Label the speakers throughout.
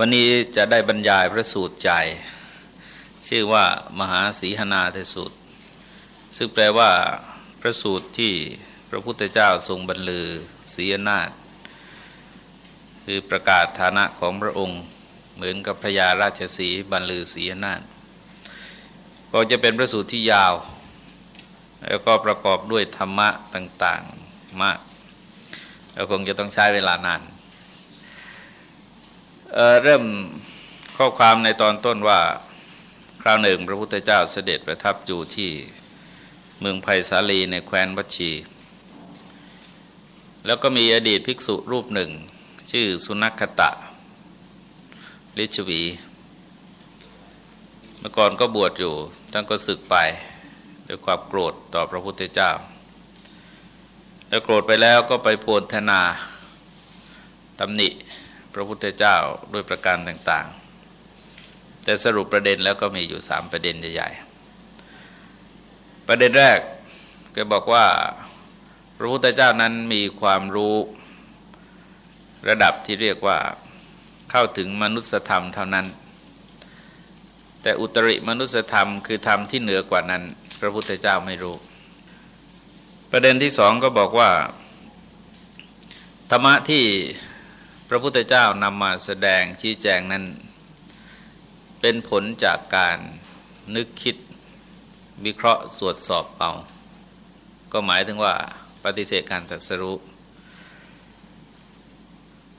Speaker 1: วันนี้จะได้บรรยายพระสูตรใจ ชื่อว่ามหาสีหนาเทสูตร ซึ่งแปลว่าพระสูตรที่พระพุทธเจ้าทรงบรรลือศีนาฏคือประกาศฐานะของพระองค์ เหมือนกับพระยาราชสีบรรลือศีนาฏก็จะเป็นพระสูตรที่ยาว แล้วก็ประกอบด้วยธรรมะต่างๆมากแล้วคงจะต้องใช้เวลานาน เเริ่มข้อความในตอนต้นว่าคราวหนึ่งพระพุทธเจ้าเสด็จประทับอยู่ที่เมืองไผ่สาลีในแคว้นวัชี แล้วก็มีอดีตภิกษุรูปหนึ่ง ชื่อสุนัขตะลิชวี เมื่อก่อนก็บวชอยู่ท่านก็ศึกไปด้วยความโกรธต่อพระพุทธเจ้า แล้วโกรธไปแล้วก็ไปโพลธนาตำหนิ ระพุทธเจ้าด้วยประการต่างๆ แต่สรุปประเด็นแล้วก็มีอยู่สามประเด็นใหญ่ๆ ประเด็นแรกก็บอกว่า พระพุทธเจ้านั้นมีความรู้ระดับที่เรียกว่าเข้าถึงมนุษยธรรมเท่านั้น แต่อุตริมนุษยธรรมคือธรรมที่เหนือกว่านั้น พระพุทธเจ้าไม่รู้ ประเด็นที่สองก็บอกว่าธรรมะที่ พระพุทธเจ้านำมาแสดงชี้แจงนั้น เป็นผลจากการนึกคิดวิเคราะห์สวดสอบเอา ก็หมายถึงว่าปฏิเสธการสัสรู้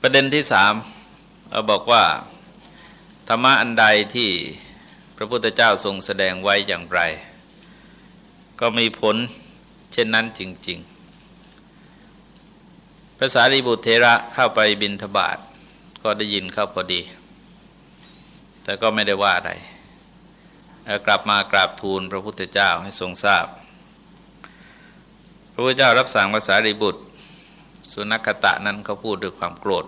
Speaker 1: ประเด็นที่สามเราบอกว่า ธรรมะอันใดที่พระพุทธเจ้าทรงแสดงไว้อย่างไร ก็มีผลเช่นนั้นจริง ๆ พระสารีบุตรเทระเข้าไปบินทบาทก็ได้ยินเข้าพอดี แต่ก็ไม่ได้ว่าอะไรกลับมากราบทูลพระพุทธเจ้าให้ทรงทราบ พระพุทธเจ้ารับสั่งภาษารีบุตร สุนัขตะนั้นเขาพูดด้วยความโกรธ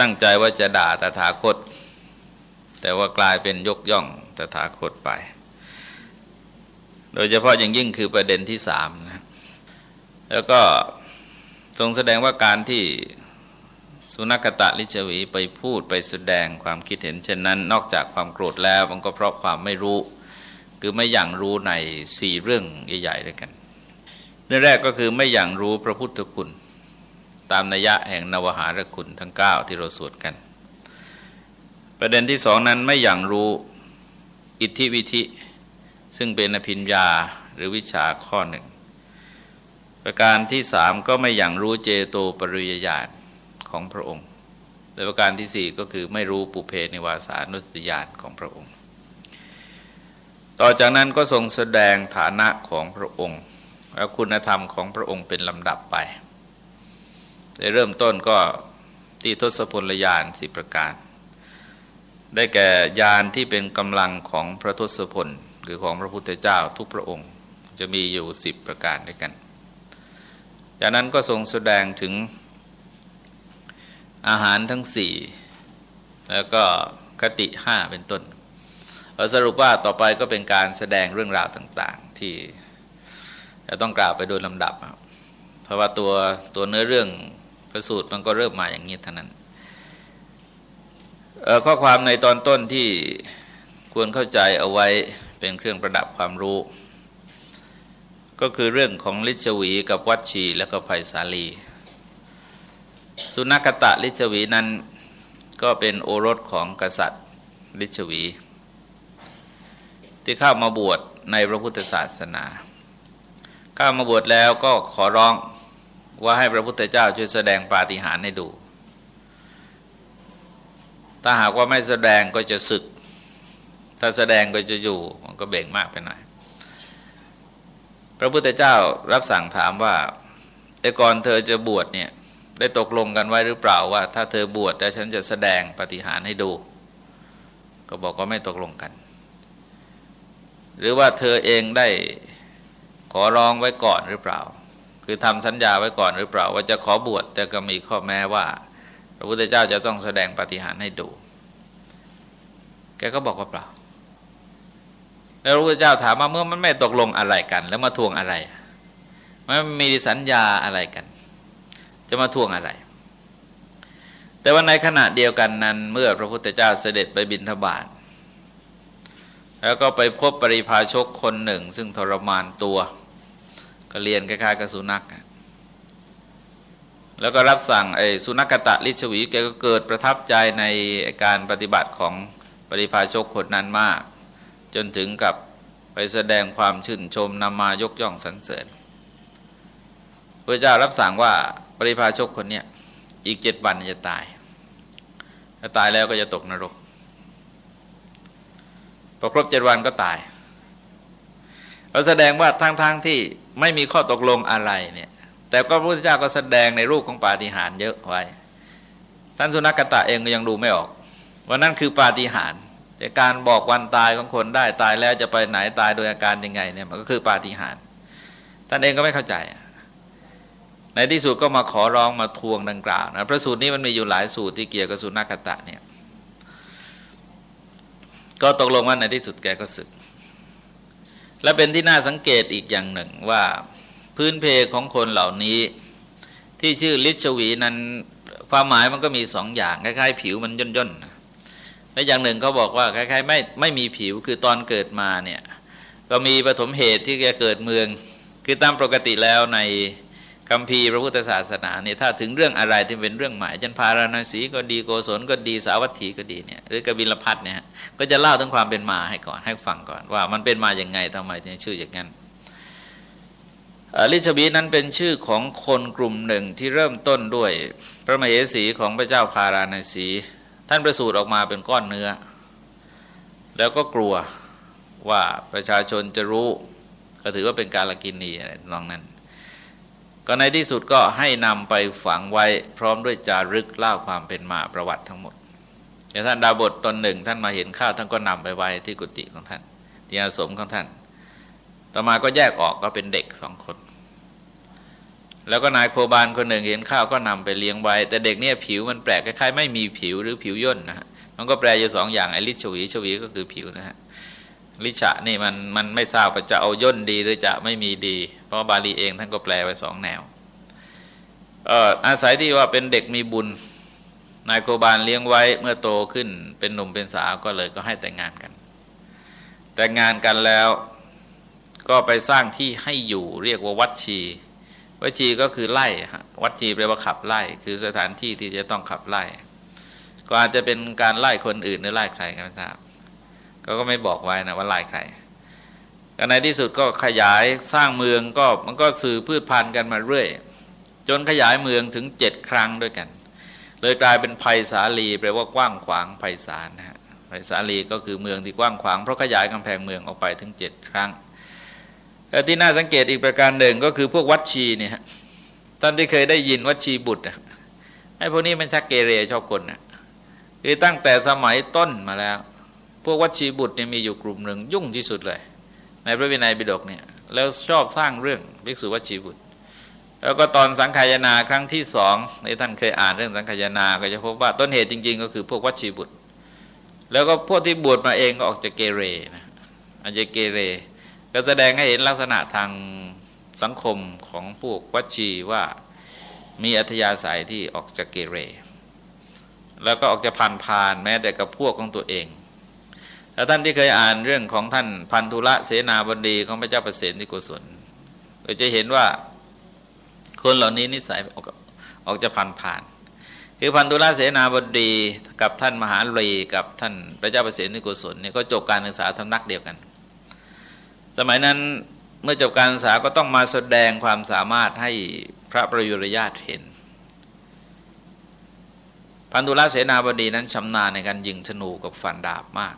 Speaker 1: ตั้งใจว่าจะด่าตถาคต แต่ว่ากลายเป็นยกย่องตถาคตไป โดยเฉพาะอย่างยิ่งคือประเด็นที่สามนะแล้วก็ ทรงแสดงว่าการที่สุนัขตะลิชวีไปพูดไปแสดงความคิดเห็นเช่นนั้น นอกจากความโกรธแล้วมันก็เพราะความไม่รู้ คือไม่อย่างรู้ในสี่เรื่องใหญ่ๆด้วยกันเรื่องแรกก็คือไม่อย่างรู้พระพุทธคุณ ตามนัยยะแห่งนวหารคุณทั้ง 9 ที่เราสวดกัน ประเด็นที่สองนั้นไม่อย่างรู้อิทธิวิธิ ซึ่งเป็นอภิญญาหรือวิชาข้อหนึ่ง ประการที่สามก็ไม่อย่างรู้เจโตปริยญาณของพระองค์ และประการที่สี่ก็คือไม่รู้ปุเพนิวาสานุสติญาณของพระองค์ ต่อจากนั้นก็ทรงแสดงฐานะของพระองค์และคุณธรรมของพระองค์เป็นลำดับไปในเริ่มต้นก็ที่ทศพลยานสิประการ ได้แก่ยานที่เป็นกำลังของพระทศพล คือของพระพุทธเจ้าทุกพระองค์ จะมีอยู่สิบประการด้วยกัน จากนั้นก็ทรงแสดงถึงอาหารทั้งสี่แล้วก็คติห้าเป็นต้นสรุปว่าต่อไปก็เป็นการแสดงเรื่องราวต่างๆ ที่จะต้องกล่าวไปโดยลำดับ เพราะว่าตัวตัวเนื้อเรื่องพระสูตรมันก็เริ่มมาอย่างนี้เท่านั้นข้อความในตอนต้นที่ควรเข้าใจเอาไว้เป็นเครื่องประดับความรู้ ก็คือเรื่องของลิชวีกับวัดชีและก็ไผ่สาลี สุนัขตะลิชวีนั้นก็เป็นโอรสของกษัตริย์ลิชวี ที่เข้ามาบวชในพระพุทธศาสนา เข้ามาบวชแล้วก็ขอร้องว่าให้พระพุทธเจ้าช่วยแสดงปาฏิหาริย์ให้ดู ถ้าหากว่าไม่แสดงก็จะศึก ถ้าแสดงก็จะอยู่มันก็เบ่งมากไปหน่อย พระพุทธเจ้ารับสั่งถามว่าแต่ก่อนเธอจะบวชเนี่ยได้ตกลงกันไว้หรือเปล่าว่า ถ้าเธอบวชแต่ฉันจะแสดงปฏิหารให้ดู ก็บอกก็ไม่ตกลงกัน หรือว่าเธอเองได้ขอร้องไว้ก่อนหรือเปล่า คือทำสัญญาไว้ก่อนหรือเปล่า ว่าจะขอบวชแต่ก็มีข้อแม้ว่า พระพุทธเจ้าจะต้องแสดงปฏิหารให้ดู แกก็บอกว่าเปล่า แล้วพระพุทธเจ้าถามว่าเมื่อมันไม่ตกลงอะไรกัน แล้วมาทวงอะไร มันมีสัญญาอะไรกัน จะมาทวงอะไร แต่ว่าในขณะเดียวกันนั้น เมื่อพระพุทธเจ้าเสด็จไปบิณฑบาตแล้วก็ไปพบปริพาชกคนหนึ่ง ซึ่งทรมานตัว ก็เรียนคล้ายๆกับสุนัขแล้วก็รับสั่งไอ้สุนัขตะลิชวีแกก็เกิดประทับใจในการปฏิบัติของปริพาชกคนนั้นมาก จนถึงกับไปแสดงความชื่นชมนำมายกย่องสรรเสริญพระเจ้ารับสั่งว่าปริพาชกคนนี้อีกเจ็ดวันจะตายถ้าตายแล้วก็จะตกนรกพอครบเจ็ดวันก็ตายเราแสดงว่าทั้งๆทที่ไม่มีข้อตกลงอะไรเนี่ย แต่ก็พระพุทธเจ้าก็แสดงในรูปของปาฏิหาริย์เยอะไว้ ท่านสุนัขตะเองก็ยังดูไม่ออกว่านั่นคือปาฏิหาริย์ แต่การบอกวันตายของคนได้ตายแล้วจะไปไหนตายโดยอาการยังไงเนี่ยมันก็คือปาฏิหาริย์ท่านเองก็ไม่เข้าใจ ในที่สุดก็มาขอร้องมาทวงดังกล่าวนะพระสูตรนี้มันมีอยู่หลายสูตรที่เกี่ยวกับสุนัขตะเนี่ยก็ตกลงว่าในที่สุดแกก็สึก และเป็นที่น่าสังเกตอีกอย่างหนึ่งว่าพื้นเพของคนเหล่านี้ที่ชื่อลิชวีนั้นความหมายมันก็มีสองอย่างคล้ายๆ ผิวมันย่นย่น และอย่างหนึ่งเขาบอกว่าคล้ายๆไม่ไม่มีผิวคือตอนเกิดมาเนี่ยก็มีปฐมเหตุที่จะเกิดเมือง คือตามปกติแล้วในคำพีพระพุทธศาสนาเนี่ยถ้าถึงเรื่องอะไรที่เป็นเรื่องหมายจันพาราณสีก็ดีโกศลก็ดีสาวัตถีก็ดีเนี่ยหรือกบิลพัทเนี่ยก็จะเล่าถึงความเป็นมาให้ก่อนให้ฟังก่อนว่ามันเป็นมาอย่างไงทำไมถึงชื่ออย่างนั้นลิชบีนั้นเป็นชื่อของคนกลุ่มหนึ่งที่เริ่มต้นด้วย พระมเหสีของพระเจ้าพาราณสี ท่านประสูติออกมาเป็นก้อนเนื้อ แล้วก็กลัวว่าประชาชนจะรู้ ก็ถือว่าเป็นการละกินีอะไรลองนั้น ก็ในที่สุดก็ให้นำไปฝังไว้พร้อมด้วยจารึกเล่าความเป็นมาประวัติทั้งหมดอย่ท่านดาบทตนหนึ่ง ท่านมาเห็นข้าวท่านก็นำไปไว้ที่กุฏิของท่านที่อาสมของท่าน ต่อมาก็แยกออกก็เป็นเด็กสองคน แล้วก็นายโคบาลคนหนึ่งเห็นข้าวก็นำไปเลี้ยงไว้ แต่เด็กเนี่ยผิวมันแปลกคล้ายๆไม่มีผิวหรือผิวย่นนะฮะมันก็แปลอยู่สองอย่างไอ้ลิชวีชวีก็คือผิวนะฮะลิชะนี่มันมันไม่ทราบว่าจะเอาย่นดีหรือจะไม่มีดี เพราะบาลีเองท่านก็แปลไว้สองแนวเอ่ออาศัยที่ว่าเป็นเด็กมีบุญนายโคบาลเลี้ยงไว้เมื่อโตขึ้นเป็นหนุ่มเป็นสาวก็เลยก็ให้แต่งงานกัน แต่งงานกันแล้วก็ไปสร้างที่ให้อยู่เรียกว่าวัดชี วัชีก็คือไล่วัชีแปลว่าขับไล่ คือสถานที่ที่จะต้องขับไล่ ก็อาจจะเป็นการไล่คนอื่นหรือไล่ใครก็ไม่ทราบก็ก็ไม่บอกไว้นะว่าไล่ใครก็ในที่สุดก็ขยายสร้างเมืองก็มันก็สื่อพืชพันธุ์กันมาเรื่อย จนขยายเมืองถึงเจ็ดครั้งด้วยกัน เลยกลายเป็นภัยสาลีแปลว่ากว้างขวางภัยสารนะฮะภัยสาลีก็คือเมืองที่กว้างขวางเพราะขยายกำแพงเมืองออกไปถึงเจ็ดครั้ง แต่ที่น่าสังเกตอีกประการหนึ่งก็คือพวกวัดชีเนี่ยท่านที่เคยได้ยินวัดชีบุตรไอ้พวกนี้มันชักเกเรชอบคนนะคือตั้งแต่สมัยต้นมาแล้ว พวกวัดชีบุตรเนี่ยมีอยู่กลุ่มหนึ่งยุ่งที่สุดเลย ในพระวินัยบิดกเนี่ยแล้วชอบสร้างเรื่องภิกษุวัดชีบุตร แล้วก็ตอนสังขายนาครั้งที่สองในท่านเคยอ่านเรื่องสังขายนาก็จะพบว่าต้นเหตุจริง ๆ ก็คือพวกวัดชีบุตร แล้วก็พวกที่บวชมาเองก็ออกจากเกเรนะอาจจะเกเร ก็แสดงให้เห็นลักษณะทางสังคมของพวกวัชีว่ามีอัธยาศัยที่ออกจากเกเร แล้วก็ออกจะพันพานแม้แต่กับพวกของตัวเองถ้าท่านที่เคยอ่านเรื่องของท่านพันธุระเสนาบดีของพระเจ้าประเสฐที่กุศลก็จะเห็นว่าคนเหล่านี้นิสัยออกออกจะพันผ่าน คือพันธุระเสนาบดีกับท่านมหาลีกับท่านพระเจ้าประเสฐที่กุศลเนี่ยก็จบการศึกษาทำนักเดียวกัน สมัยนั้นเมื่อจบการศึกษาก็ต้องมาแสดงความสามารถให้พระประยุรญาตเห็น พันธุลเสนาบดีนั้นชำนาญในการยิงธนูกับฟันดาบมาก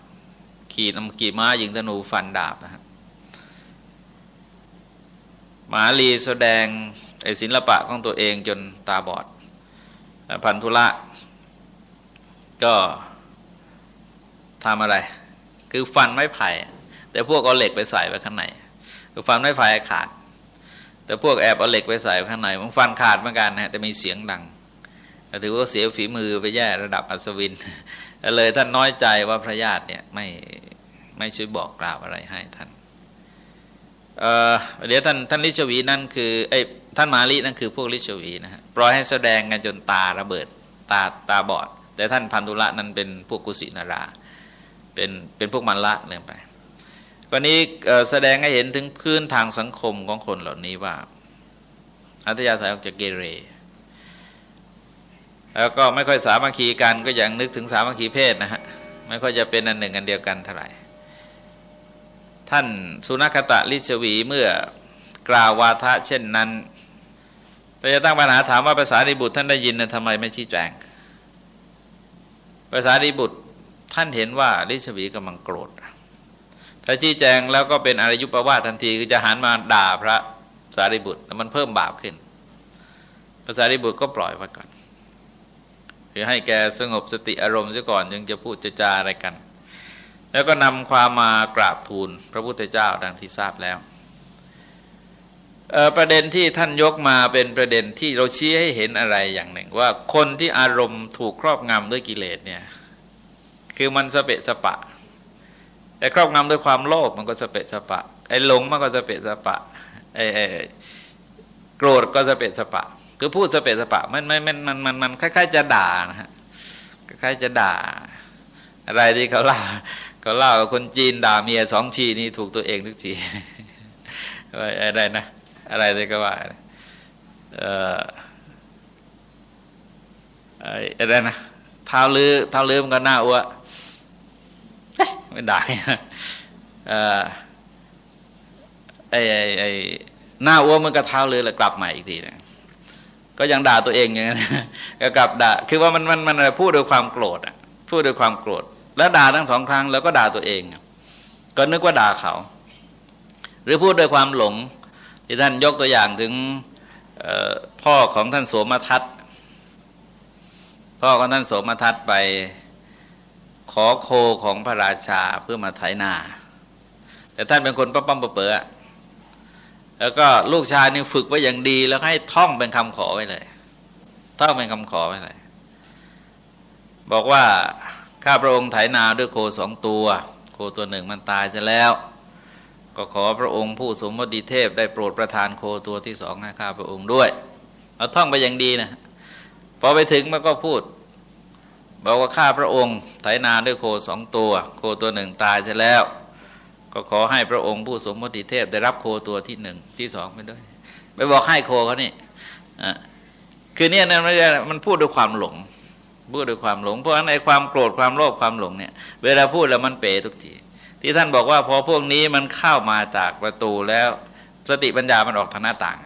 Speaker 1: ขี่นำกี่ม้ายิงธนูฟันดาบนะฮะมหาลีแสดงไอศิลปะของตัวเองจนตาบอด พันธุละก็ทำอะไร คือฟันไม้ไผ่ แต่พวกเอาเหล็กไปใส่ไว้ข้างในฟันไม่ไฟขาด แต่พวกแอบเอาเหล็กไปใส่ไว้ข้างในมันฟันขาดเหมือนกันนะแต่มีเสียงดังถือว่าเสียฝีมือไปแย่ระดับอัศวิน เลยท่านน้อยใจว่าพระญาติเนี่ยไม่ไม่ช่วยบอกกล่าวอะไรให้ท่านเเดี๋ยวท่านท่านลิชวีนั่นคือไอ้ท่านมาลีนั่นคือพวกลิชวีนะฮะปล่อยให้แสดงกันจนตาระเบิดตาตาบอด แต่ท่านพันธุละนั้นเป็นพวกกุสินารา เป็นเป็นพวกมันละเนี่ยไป กรณีแสดงให้เห็นถึงพื้นทางสังคมของคนเหล่านี้ว่า อัตยาศัยออกจากเกเร แล้วก็ไม่ค่อยสามัคคีกันก็ยังนึกถึงสามัคคีเพศนะฮะ ไม่ค่อยจะเป็นอันหนึ่งอันเดียวกันเท่าไหร่ ท่านสุนัขตะลิชวีเมื่อกล่าววาทะเช่นนั้นเราจะตั้งปัญหาถามว่าภาษาดิบุตรท่านได้ยินนะทำไมไม่ชี้แจงภาษาดิบุตรท่านเห็นว่าลิชวีกำลังโกรธ ถ้าชี้แจงแล้วก็เป็นอารยุปวาทันทีคือจะหันมาด่าพระสารีบุตรแล้วมันเพิ่มบาปขึ้นภาษาริบุตรก็ปล่อยไว้ก่อนคือให้แกสงบสติอารมณ์ซะก่อนยังจะพูดจะจาอะไรกัน แล้วก็นำความมากราบทูลพระพุทธเจ้าดังที่ทราบแล้วประเด็นที่ท่านยกมาเป็นประเด็นที่เราชี้ให้เห็นอะไรอย่างหนึ่ง ว่าคนที่อารมณ์ถูกครอบงำด้วยกิเลสเนี่ย คือมันสเปะสปะ แต่ครอบงำด้วยความโลภมันก็สเปะสปะ ไอ้หลงมันก็สเปะสปะไอ้โกรธก็สเปะสปะ คือพูดสเปะสปะมันมันมันมันมันคล้ายๆจะด่านะฮะคล้ายๆจะด่า อะไรที่เขาเล่าเขาเล่าคนจีนด่าเมียสองชีนี่ถูกตัวเองทุกทีอะไรนะ อะไรที่ก็ว่าเอ่ออะไรนะเท้าลือเท้าลือมันก็หน้าอ้ว ไม่ด่าเอ่ไอ้ไอ้หน้าอ้วมันก็เท้าเลยแล้วกลับมาอีกทีนะก็ยังด่าตัวเองอย่างนั้นก็กลับด่าคือว่ามันมันมันพูดด้วยความโกรธอะพูดด้วยความโกรธ แล้วด่าทั้งสองครั้งแล้วก็ด่าตัวเอง ก็นึกว่าด่าเขา หรือพูดด้วยความหลงที่ท่านยกตัวอย่างถึงพ่อของท่านโสมทัตพ่อของท่านโสมทัตไป ขอโคของพระราชาเพื่อมาไถนา แต่ท่านเป็นคนปั๊มปั๊มเป๋อแล้วก็ลูกชายนี่ฝึกไว้อย่างดีแล้วให้ท่องเป็นคำขอไว้เลย ท่องเป็นคำขอไว้เลย บอกว่าข้าพระองค์ไถนาด้วยโคสองตัว โคตัวหนึ่งมันตายจะแล้ว ก็ขอพระองค์ผู้สมมติเทพได้โปรดประทานโคตัวที่สองให้ข้าพระองค์ด้วย เอาท่องไปอย่างดีนะ พอไปถึงมันก็พูด บอกว่าข้าพระองค์ไถนาด้วยโคสองตัว โคตัวหนึ่งตายจะแล้ว ก็ขอให้พระองค์ผู้สมมติเทพได้รับโคตัวที่หนึ่งที่สองไปด้วยไปบอกให้โคเขานี่คือเนี่ยนะมันพูดด้วยความหลงพูดด้วยความหลง เพราะฉะนั้นไอ้ความโกรธความโลภความหลงเนี่ย เวลาพูดแล้วมันเป๋ทุกทีที่ท่านบอกว่าพอพวกนี้มันเข้ามาจากประตูแล้ว สติปัญญามันออกทางหน้าต่าง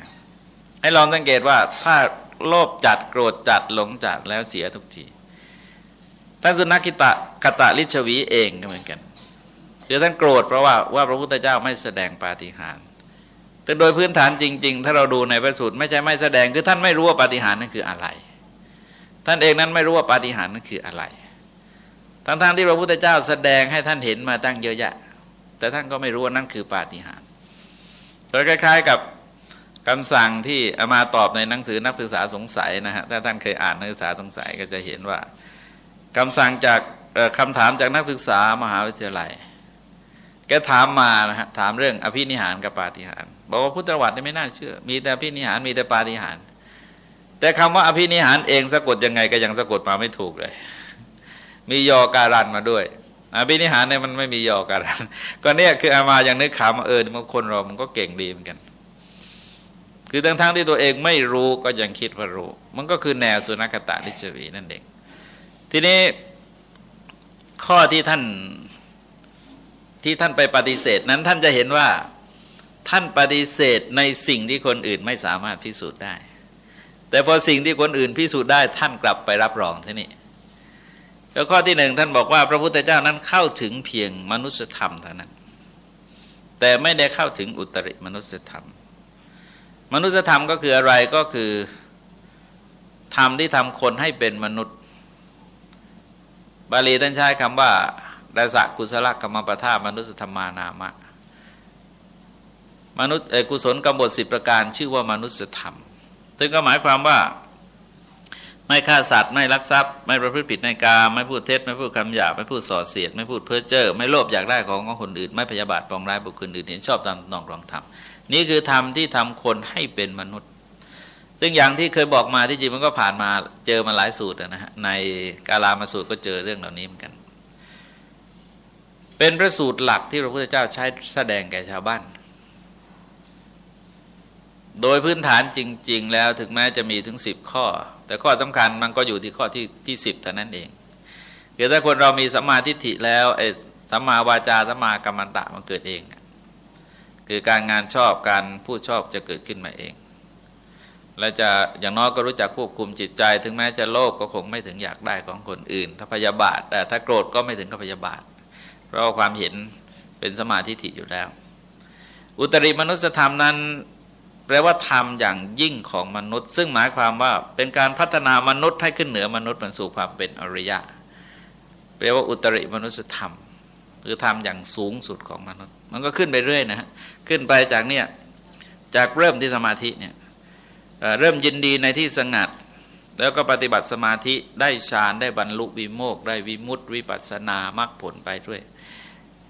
Speaker 1: ให้ลองสังเกตว่าถ้าโลภจัดโกรธจัดหลงจัดแล้วเสียทุกที ท่านสุนักิตะคตะลิชวีเองก็เหมือนกันคือท่านโกรธเพราะว่าว่าพระพุทธเจ้าไม่แสดงปาฏิหาริย์แต่โดยพื้นฐานจริง ๆ ถ้าเราดูในพระสูตรไม่ใช่ไม่แสดงคือท่านไม่รู้ว่าปาฏิหาริย์นั้นคืออะไร ท่านเองนั้นไม่รู้ว่าปาฏิหาริย์นั้นคืออะไรทั้งๆที่พระพุทธเจ้าแสดงให้ท่านเห็นมาตั้งเยอะแยะ แต่ท่านก็ไม่รู้ว่านั่นคือปาฏิหาริย์โดยคล้าย ๆกับคำสั่งที่อามาตอบในหนังสือนักศึกษาสงสัยนะฮะถ้าท่านเคยอ่านนักศึกษาสงสัยก็จะเห็นว่า คำสั่งจากคำถามจากนักศึกษามหาวิทยาลัย แกถามมานะฮะถามเรื่องอภินิหารกับปาฏิหารบอกว่าพุทธวัตรไม่น่าเชื่อ มีแต่อภินิหารมีแต่ปาฏิหาร แต่คำว่าอภินิหารเองสะกดยังไงก็ยังสะกดมาไม่ถูกเลย มียอการันมาด้วยอภินิหารเนี่ยมันไม่มียอการันก็เนี่ยคืออามาอย่างนึกขำเออบางคนเรามันก็เก่งดีเหมือนกัน คือทั้งทั้งที่ตัวเองไม่รู้ก็ยังคิดว่ารู้ มันก็คือแนวสุนัขตาลิชวีนั่นเอง ทีนี้ข้อที่ท่านที่ท่านไปปฏิเสธนั้นท่านจะเห็นว่าท่านปฏิเสธในสิ่งที่คนอื่นไม่สามารถพิสูจน์ได้ แต่พอสิ่งที่คนอื่นพิสูจน์ได้ท่านกลับไปรับรองที่นี่แล้วข้อที่หนึ่งท่านบอกว่าพระพุทธเจ้านั้นเข้าถึงเพียงมนุษยธรรมเท่านั้น แต่ไม่ได้เข้าถึงอุตริมนุษยธรรม มนุษยธรรมก็คืออะไรก็คือธรรมที่ทำคนให้เป็นมนุษย์ บาลีท่านใช้คำว่าดาสะกุศลกรรมปทามนุสธรรมานามะมนุษย์กุศลกรรมบทสิประการชื่อว่ามนุษยธรรมซึ่งก็หมายความว่าไม่ฆ่าสัตว์ไม่ลักทรัพย์ ไม่ประพฤติผิดในกาไม่พูดเท็จไม่พูดคำหยาบไม่พูดส่อเสียด ไม่พูดเพ้อเจ้อไม่โลภอยากได้ของของคนอื่น ไม่พยาบาทปองร้ายบุคคลอื่นเห็นชอบตามนองรองธรรมนี่คือธรรมที่ทำคนให้เป็นมนุษย์ ซึ่งอย่างที่เคยบอกมาที่จริงมันก็ผ่านมาเจอมาหลายสูตรนะฮะในกาลามาสูตรก็เจอเรื่องเหล่านี้เหมือนกัน เป็นพระสูตรหลักที่พระพุทธเจ้าใช้แสดงแก่ชาวบ้าน โดยพื้นฐานจริง ๆ แล้วถึงแม้จะมีถึงสิบข้อ แต่ข้อสำคัญมันก็อยู่ที่ข้อที่ที่สิบเท่านั้นเองคือถ้าคนเรามีสัมมาทิฏฐิแล้วไอ้สัมมาวาจาสัมมากรรมันตะมันเกิดเอง คือการงานชอบการพูดชอบจะเกิดขึ้นมาเอง และจะอย่างน้อยก็รู้จักควบคุมจิตใจ ถึงแม้จะโลภก็คงไม่ถึงอยากได้ของคนอื่น ถ้าพยาบาทแต่ถ้าโกรธก็ไม่ถึงกับพยาบาท เพราะความเห็นเป็นสมาธิฐิอยู่แล้ว อุตริมนุสธรรมนั้น แปลว่าธรรมอย่างยิ่งของมนุษย์ ซึ่งหมายความว่าเป็นการพัฒนามนุษย์ให้ขึ้นเหนือมนุษย์บรรสู่ความเป็นอริยะแปลว่าอุตริมนุสธรรมคือทำอย่างสูงสุดของมนุษย์ มันก็ขึ้นไปเรื่อยนะฮะขึ้นไปจากเนี่ยจากเริ่มที่สมาธิเนี่ย เริ่มยินดีในที่สงัด แล้วก็ปฏิบัติสมาธิได้ฌานได้บรรลุวิโมกได้วิมุตติวิปัสสนามรรคผลไปด้วย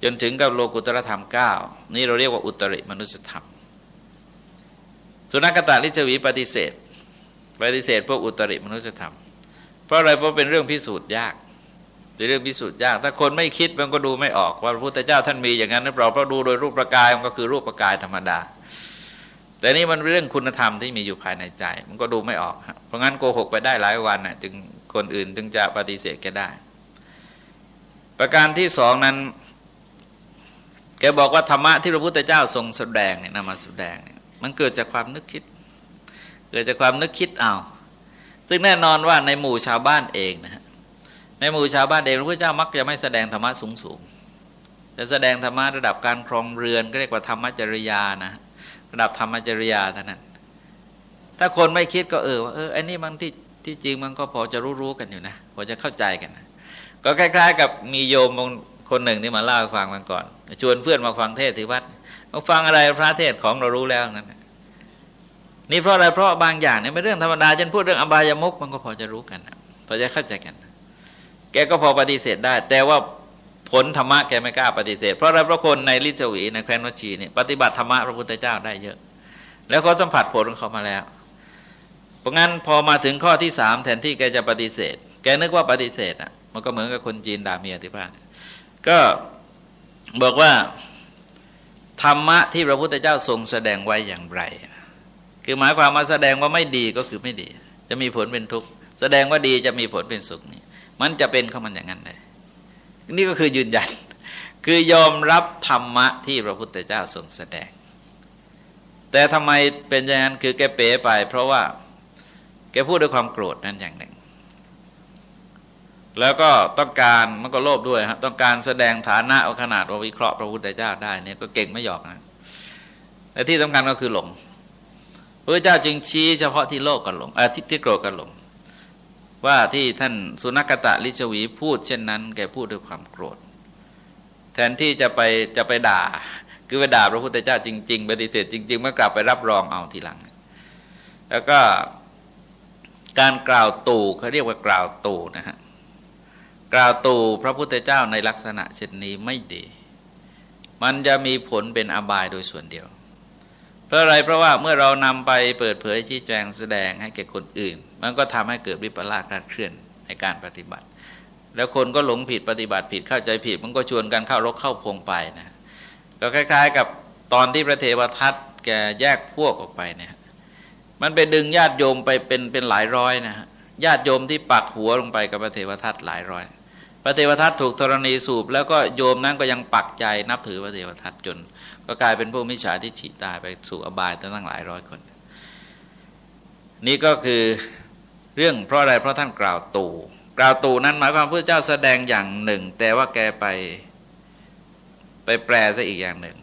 Speaker 1: จนถึงกับโลกุตรธรรม 9 นี่เราเรียกว่าอุตริมนุสธรรม สุนัขตาลิจวีปฏิเสธ ปฏิเสธพวกอุตริมนุสธรรม เพราะอะไรเพราะเป็นเรื่องพิสูจน์ยากเป็นเรื่องพิสูจน์ยาก ถ้าคนไม่คิดมันก็ดูไม่ออกว่าพระพุทธเจ้าท่านมีอย่างนั้นหรือเปล่าเพราะดูโดยรูปประกายมันก็คือรูปประกายธรรมดา แต่นี่มันเรื่องคุณธรรมที่มีอยู่ภายในใจ มันก็ดูไม่ออก เพราะงั้นโกหกไปได้หลายวันน่ะจึงคนอื่นจึงจะปฏิเสธแกได้ ประการที่สองนั้น แกบอกว่าธรรมะที่พระพุทธเจ้าทรงแสดงเนี่ยนำมาแสดงเนี่ยมันเกิดจากความนึกคิด เกิดจากความนึกคิดเอา ซึ่งแน่นอนว่าในหมู่ชาวบ้านเองนะฮะในหมู่ชาวบ้านเองพระพุทธเจ้ามักจะไม่แสดงธรรมะสูงสูงจะแสดงธรรมะระดับการครองเรือนก็เรียกว่าธรรมจริยานะ ระดับธรรมจริยาเท่านั้น ถ้าคนไม่คิดก็เออว่าเออไอ้นี่มันที่ที่จริงมันก็พอจะรู้ๆกันอยู่นะพอจะเข้าใจกันนะก็คล้าย ๆ กับมีโยมคนหนึ่งที่มาเล่าให้ฟังมันก่อน ชวนเพื่อนมาฟังเทศที่วัดมาฟังอะไรพระเทศของเรารู้แล้วนั่นนี่เพราะอะไรเพราะบางอย่างเนี่ยเป็นเรื่องธรรมดาฉันพูดเรื่องอบายมุกมันก็พอจะรู้กันพอจะเข้าใจกัน แกก็พอปฏิเสธได้ แต่ว่า ผลธรรมะแกไม่กล้าปฏิเสธ เพราะอะไรเพราะคนในลิชวีในแคว้นวชีนี่ปฏิบัติธรรมะพระพุทธเจ้าได้เยอะ แล้วเขาสัมผัสผลของเขามาแล้ว เพราะงั้นพอมาถึงข้อที่สามแทนที่แกจะปฏิเสธ แกนึกว่าปฏิเสธอะมันก็เหมือนกับคนจีนด่าเมียที่บ้านก็บอกว่าธรรมะที่พระพุทธเจ้าทรงแสดงไว้อย่างไร คือหมายความมาแสดงว่าไม่ดีก็คือไม่ดี จะมีผลเป็นทุกข์แสดงว่าดีจะมีผลเป็นสุขนี่มันจะเป็นของมันอย่างนั้นเลย นี่ก็คือยืนยัน คือยอมรับธรรมะที่พระพุทธเจ้าทรงแสดง แต่ทำไมเป็นอย่างนั้นคือแกเป๋ไป เพราะว่าแกพูดด้วยความโกรธนั่นอย่างหนึ่ง แล้วก็ต้องการมันก็โลภด้วยครับต้องการแสดงฐานะขนาดว่าวิเคราะห์พระพุทธเจ้าได้เนี่ยก็เก่งไม่หยอกนะแต่ที่สำคัญก็คือหลงพระเจ้าจึงชี้เฉพาะที่โลกกันหลงออที่ที่โกรธกันหลง ว่าที่ท่านสุนักตะลิชวีพูดเช่นนั้น แกพูดด้วยความโกรธ แทนที่จะไปจะไปด่า คือไปด่าพระพุทธเจ้าจริง ๆ ปฏิเสธจริง ๆ เมื่อกลับไปรับรองเอาทีหลัง แล้วก็การกล่าวตู่เขาเรียกว่ากล่าวตู่นะฮะกล่าวตู่พระพุทธเจ้าในลักษณะเช่นนี้ไม่ดี มันจะมีผลเป็นอบายโดยส่วนเดียว เพราะอะไรเพราะว่าเมื่อเรานำไปเปิดเผยชี้แจงแสดงให้แก่คนอื่น มันก็ทำให้เกิดวิปลาสคลาดเคลื่อนในการปฏิบัติ แล้วคนก็หลงผิดปฏิบัติผิดเข้าใจผิด มันก็ชวนกันเข้ารกเข้าพงไปนะก็คล้าย ๆ กับตอนที่พระเทวทัตแกแยกพวกออกไปเนี่ยมันไปดึงญาติโยมไปเป็นเป็นหลายร้อยนะฮะญาติโยมที่ปักหัวลงไปกับพระเทวทัตหลายร้อย พระเทวทัตถูกธรณีสูบ แล้วก็โยมนั้นก็ยังปักใจนับถือพระเทวทัตจน ก็กลายเป็นพวกมิจฉาทิฏฐิตายไปสู่อบายตั้งหลายร้อยคน นี่ก็คือ เรื่องเพราะอะไรเพราะท่านกล่าวตู่กล่าวตู่นั้นหมายความพระเจ้าแสดงอย่างหนึ่ง แต่ว่าแกไปไปแปลซะอีกอย่างหนึ่ง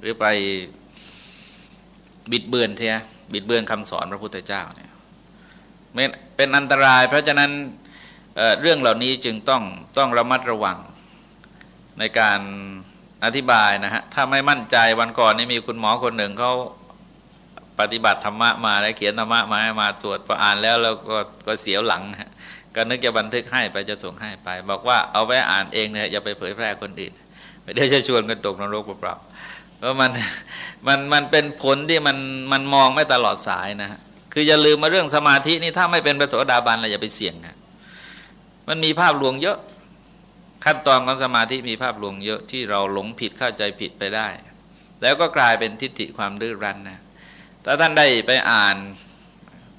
Speaker 1: หรือไปบิดเบือนเทียบิดเบือนคำสอนพระพุทธเจ้าเนี่ยเป็นอันตราย เพราะฉะนั้นเเรื่องเหล่านี้จึงต้องต้องระมัดระวังในการอธิบายนะฮะถ้าไม่มั่นใจวันก่อนนี่มีคุณหมอคนหนึ่งเขา ปฏิบัติธรรมะมาแล้วเขียนธรรมะมาให้มาสวดพออ่านแล้วเราก็ก็เสียวหลังฮะก็นึกจะบันทึกให้ไปจะส่งให้ไป บอกว่าเอาไว้อ่านเองเนี่ยอย่าไปเผยแพร่คนอื่นเดี๋ยวจะชวนกันตกนรกเปล่าเพราะมันมันมันเป็นผลที่มันมันมองไม่ตลอดสายนะคืออย่าลืมมาเรื่องสมาธินี่ถ้าไม่เป็นพระโสดาบันเราอย่าไปเสี่ยงนะมันมีภาพลวงเยอะ ขั้นตอนของสมาธิมีภาพลวงเยอะที่เราหลงผิดเข้าใจผิดไปได้ แล้วก็กลายเป็นทิฏฐิความดื้อรั้นนะ ถ้าท่านได้ไปอ่าน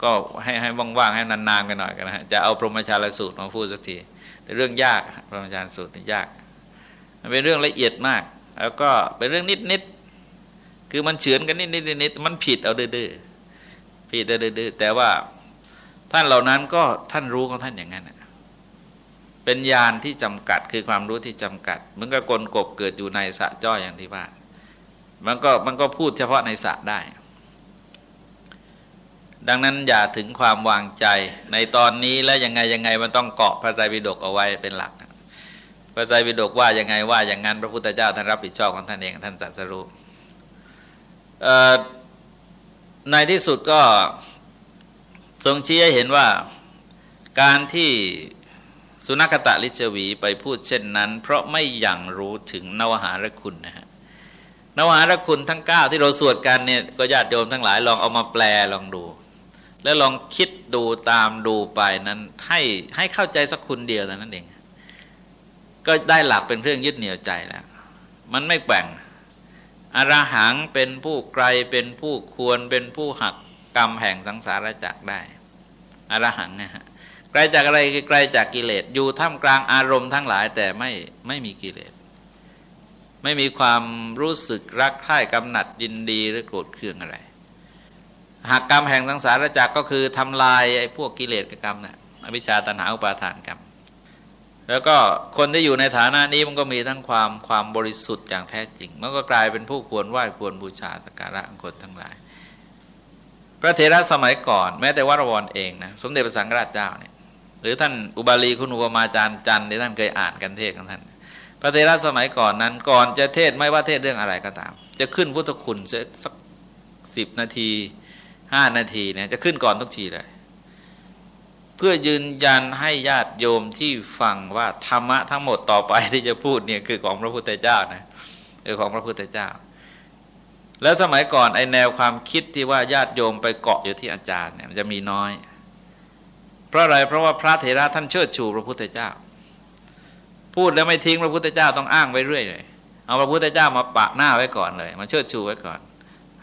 Speaker 1: ก็ให้ให้ว่างๆให้นานๆกันหน่อยกันนะจะเอาพรหมชาลสูตรมาพูดสักทีแต่เรื่องยากพรหมชาลสูตรนี่ยาก มันเป็นเรื่องละเอียดมาก แล้วก็เป็นเรื่องนิดๆคือมันเฉือนกันนิดๆนิดๆมันผิดเอาดื้อๆผิดเอาดื้อๆแต่ว่าท่านเหล่านั้นก็ท่านรู้ของท่านอย่างนั้นเป็นญาณที่จำกัดคือความรู้ที่จำกัดเหมือนกับกลกบเกิดอยู่ในสะจ้อยอย่างที่ว่ามันก็มันก็พูดเฉพาะในสะได้ ดังนั้นอย่าถึงความวางใจในตอนนี้แล้วยังไงยังไงมันต้องเกาะพระไตรปิฎกเอาไว้เป็นหลัก พระไตรปิฎกว่ายังไงว่าอย่างนั้นพระพุทธเจ้าท่านรับผิดชอบของท่านเองท่านจัดสรุปในที่สุดก็ทรงชี้ให้เห็นว่าการที่สุนัขตะลิชวีไปพูดเช่นนั้น เพราะไม่อย่างรู้ถึงนวหารคุณนะฮะนวหารคุณทั้ง 9 ที่เราสวดกันเนี่ยก็ญาติโยมทั้งหลายลองเอามาแปลลองดู แล้วลองคิดดูตามดูไปนั้นให้ให้เข้าใจสักคุณเดียวแต่นั้นเอง ก็ได้หลักเป็นเครื่องยึดเหนี่ยวใจแล้ว มันไม่แบ่งอราหังเป็นผู้ไกลเป็นผู้ควรเป็นผู้หักกรรมแห่งสังสารจักได้อรหังนะฮะไกลจากอะไรไกลจากกิเลสอยู่ท่ามกลางอารมณ์ทั้งหลาย แต่ไม่ไม่มีกิเลส ไม่มีความรู้สึกรักใคร่กำหนัดยินดีหรือโกรธเคืองอะไร หักกรรมแห่งสังสารจักก็คือทำลายไอ้พวกกิเลสกรรมนะ่ะอวิชชาตัณหาอุปาทานกรรม แล้วก็คนที่อยู่ในฐานะนี้มันก็มีทั้งความความบริสุทธิ์อย่างแท้จริง มันก็กลายเป็นผู้ควรไหว้ควรบูชาสักการะคนทั้งหลาย พระเทระสมัยก่อน แม้แต่วัรวรเองนะสมเด็จพระสังฆราชเจ้าเนี่ยหรือท่านอุบาลีคุณอุปมาจารย์จันทร์ที่ท่านเคยอ่านกันเทศของท่านพระเทระสมัยก่อนนั้นก่อนจะเทศไม่ว่าเทศเรื่องอะไรก็ตาม จะขึ้นพุทธคุณสักสิบนาที ห้านาทีเนี่ยจะขึ้นก่อนทุกทีเลย เพื่อยืนยันให้ญาติโยมที่ฟังว่าธรรมะทั้งหมดต่อไปที่จะพูดเนี่ยคือของพระพุทธเจ้านะคือของพระพุทธเจ้า แล้วสมัยก่อนไอแนวความคิดที่ว่าญาติโยมไปเกาะอยู่ที่อาจารย์เนี่ยมันจะมีน้อย เพราะอะไรเพราะว่าพระเถระท่านเชิดชูพระพุทธเจ้า พูดแล้วไม่ทิ้งพระพุทธเจ้าต้องอ้างไว้เรื่อยเลยเอาพระพุทธเจ้ามาปะหน้าไว้ก่อนเลยมาเชิดชูไว้ก่อน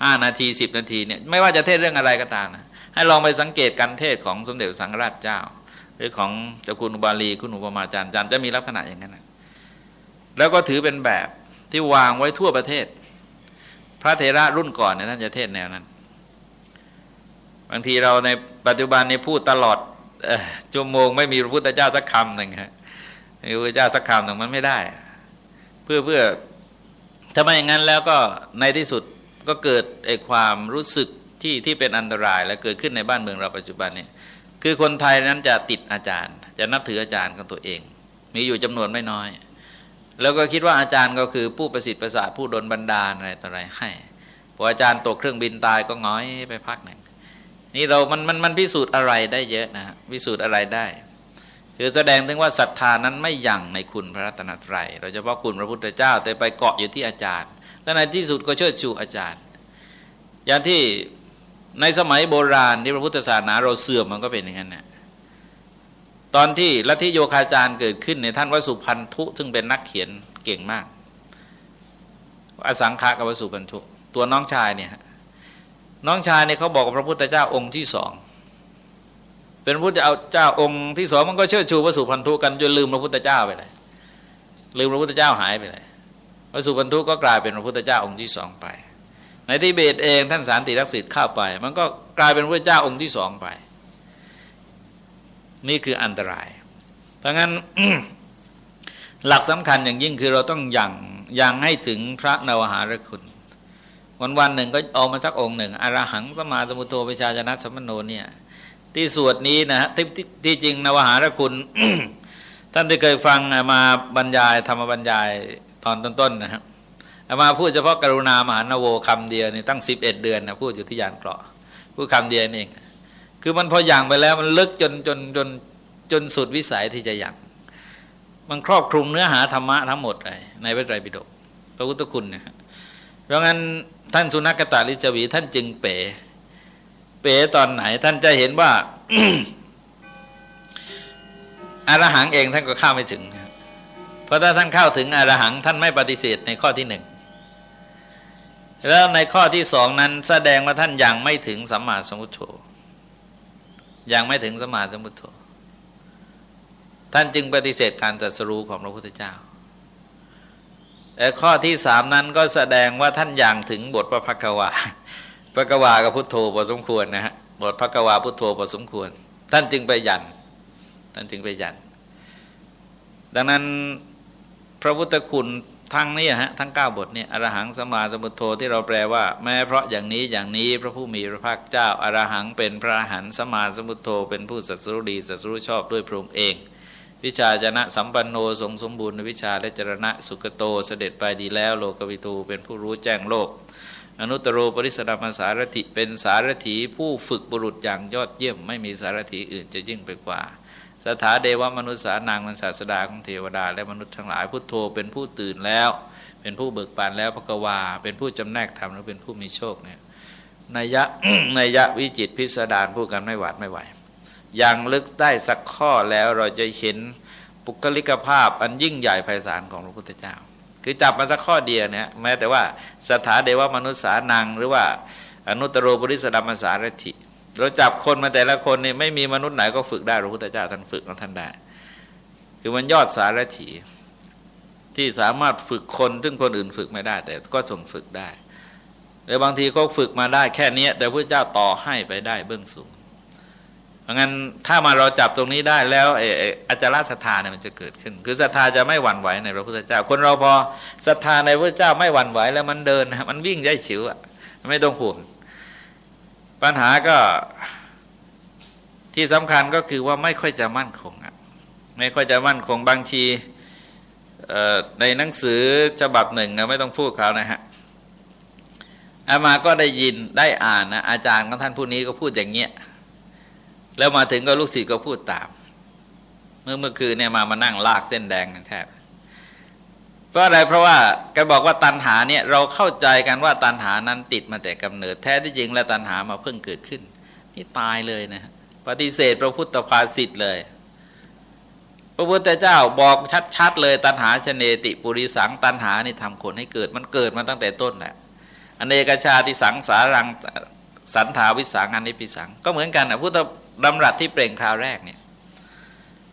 Speaker 1: ห้านาทีสิบนาทีเนี่ยไม่ว่าจะเทศเรื่องอะไรก็ตามนะให้ลองไปสังเกตการเทศของสมเด็จสังฆราชเจ้า หรือของเจ้าคุณอุบาลีคุณอุปมาจารย์จารย์จะมีลักษณะอย่างนั้นนะแล้วก็ถือเป็นแบบที่วางไว้ทั่วประเทศ พระเทระรุ่นก่อนเนี่ยท่านจะเทศแนวนั้น บางทีเราในปัจจุบันในพูดตลอดชั่วโมงไม่มีพระพุทธเจ้าสักคำหนึ่งฮะพระพุทธเจ้าสักคำหนึ่งมันไม่ได้ เพื่อเพื่อถ้าไม่อย่างนั้นแล้วก็ในที่สุด ก็เกิดไอความรู้สึกที่ที่เป็นอันตรายและเกิดขึ้นในบ้านเมืองเราปัจจุบันนี้คือคนไทยนั้นจะติดอาจารย์ จะนับถืออาจารย์ของตัวเอง มีอยู่จำนวนไม่น้อย แล้วก็คิดว่าอาจารย์ก็คือผู้ประสิทธิ์ประสาทผู้ดลบันดาลอะไรต่ออะไรให้พออาจารย์ตกเครื่องบินตายก็ง้อยไปพักหนึ่งนี่เรามันมันมันพิสูจน์อะไรได้เยอะนะพิสูจน์อะไรได้ คือแสดงถึงว่าศรัทธานั้นไม่ยั่งในคุณพระรัตนตรัยเราจะพาะคุณพระพุทธเจ้า แต่ไปเกาะอยู่ที่อาจารย์ และในที่สุดก็เชิดชูอาจารย์ อย่างที่ในสมัยโบราณที่พระพุทธศาสนาเราเสื่อมมันก็เป็นอย่างนั้นนะตอนที่ลัทธิโยคาจารย์เกิดขึ้นในท่านวสุพันธุซึ่งเป็นนักเขียนเก่งมาก อสังขะกับวสุพันธุตัวน้องชายเนี่ยน้องชายเนี่ยเขาบอกกับพระพุทธเจ้าองค์ที่สอง เป็นพระพุทธเจ้าองค์ที่สองมันก็เชิดชูวสุพันธุกันจนลืมพระพุทธเจ้าไปเลยลืมพระพุทธเจ้าหายไปเลยพระสุบรรทุก็กลายเป็นพระพุทธเจ้าองค์ที่สองไป ในทิเบตเองท่านสารติรักษิตเข้าไป มันก็กลายเป็นพระเจ้าองค์ที่สองไป นี่คืออันตราย เพราะงั้นหลักสำคัญอย่างยิ่งคือเราต้องยังยังให้ถึงพระนวหารคุณ วันวันหนึ่งก็เอามาสักองค์หนึ่งอรหังสมาสมุทโธปิชาชนะสมโนเนี่ย ที่สวดนี้นะฮะททที่จริงนวหารคุณ ท่านที่เคยฟังมาบรรยายธรรมบรรยายตอนต้นๆนะครับมาพูดเฉพาะกรุณามหานโวคำเดียวนี่ตั้งสิบเอ็ดเดือนนะพูดอยู่ที่ยานเกราะพูดคำเดียวเอง คือมันพออย่างไปแล้วมันลึกจนจนจนจนสุดวิสัยที่จะอย่างมันครอบคลุมเนื้อหาธรรมะทั้งหมดเลยในพระไตรปิฎกพระพุทธคุณนะเพราะงั้นท่านสุนัขตาลิจวีท่านจึงเป๋ เป๋ตอนไหนท่านจะเห็นว่าอารหังเองท่านก็เข้าไม่ถึง เพราะถ้าท่านเข้าถึงอารหังท่านไม่ปฏิเสธในข้อที่หนึ่งแล้วในข้อที่สองนั้นแสดงว่าท่านยังไม่ถึงสัมมาสัมพุทโธยังไม่ถึงสัมมาสัมพุทโธท่านจึงปฏิเสธการตรัสรู้ของพระพุทธเจ้าแต่ข้อที่สามนั้นก็แสดงว่าท่านยังถึงบทพระพักวา พระกวากับพุทโธพอสมควรนะฮะบทพระกวาพุทโธพอสมควร ท่านจึงไปยัน ท่านจึงไปยัน ดังนั้นพระพุทธคุณทั้งนี้ฮะทั้ง 9 บทเนี้อรหังสมาสมุทโธที่เราแปลว่า แม้เพราะอย่างนี้อย่างนี้พระผู้มีพระภาคเจ้าอรหังเป็นพระอรหันสมาสมุทโธเป็นผู้สัตสุดีสัตสุชอบด้วยพระองค์เอง วิชาจนะสัมปันโนทรงสมบูรณ์วิชาและจรณะสุกโตเสด็จไปดีแล้ว โลกวิตูเป็นผู้รู้แจ้งโลก อนุตโรปริสดามสารถิเป็นสารถีผู้ฝึกบุรุษอย่างยอดเยี่ยม ไม่มีสารถีอื่นจะยิ่งไปกว่า สถาเดวมนุษย์สานางมันศาสดาของเทวดา และมนุษย์ทั้งหลายพุทโธเป็นผู้ตื่นแล้ว เป็นผู้เบิกบานแล้วพระกวา เป็นผู้จำแนกธรรมและเป็นผู้มีโชคเนี่ยนัยยะนัยยะวิจิตพิสดารผู้กันไม่หวาดไม่ไหวอย่างลึกได้สักข้อแล้วเราจะเห็นปุคลิกภาพอันยิ่งใหญ่ไพศาลของพระพุทธเจ้า คือจับมาสักข้อเดียวเนี่ยแม้แต่ว่าสถาเดวมนุษย์สานางหรือว่าอนุตโรบริสดามสารถิเราจับคนมาแต่ละคนนี่ไม่มีมนุษย์ไหนก็ฝึกได้พระพุทธเจ้าท่านฝึกของท่านได้ คือมันยอดสารถีที่สามารถฝึกคนซึ่งคนอื่นฝึกไม่ได้ แต่ก็ส่งฝึกได้หรือบางทีก็ฝึกมาได้แค่นี้แต่พระเจ้าต่อให้ไปได้เบื้องสูง เพราะงั้นถ้ามาเราจับตรงนี้ได้แล้วอาจารย์ศรัทธาเนี่ยมันจะเกิดขึ้น คือศรัทธาจะไม่หวั่นไหวในพระพุทธเจ้า คนเราพอศรัทธาในพระเจ้าไม่หวั่นไหวแล้วมันเดินมันวิ่งได้ฉิวอะไม่ต้องห่วงปัญหาก็ที่สำคัญก็คือว่าไม่ค่อยจะมั่นคงอะไม่ค่อยจะมั่นคงบางทีในหนังสือฉบับหนึ่งนะไม่ต้องพูดเขานะฮะอามาก็ได้ยินได้อ่านนะอาจารย์ของท่านผู้นี้ก็พูดอย่างเงี้ย แล้วมาถึงก็ลูกศิษย์ก็พูดตาม เมื่อเมื่อคืนเนี่ยมามานั่งลากเส้นแดงกันแทบเพราะอะไรเพราะว่าแกบอกว่าตันหาเนี่ยเราเข้าใจกันว่าตันหานั้นติดมาแต่กำเนิดแท้ที่จริงแล้วตันหามาเพิ่งเกิดขึ้น นี่ตายเลยนะปฏิเสธพระพุทธภาสิทธ์เลย พระพุทธเจ้าบอกชัดๆเลยตันหาชเนติปุริสังตันหานี่ทำคนให้เกิดมันเกิดมาตั้งแต่ต้นแหละอเนกชาติสังสารังสันถาวิสางันนิพิสังก็เหมือนกันนะพุทธดำรัสที่เปล่งคราวแรกเนี่ย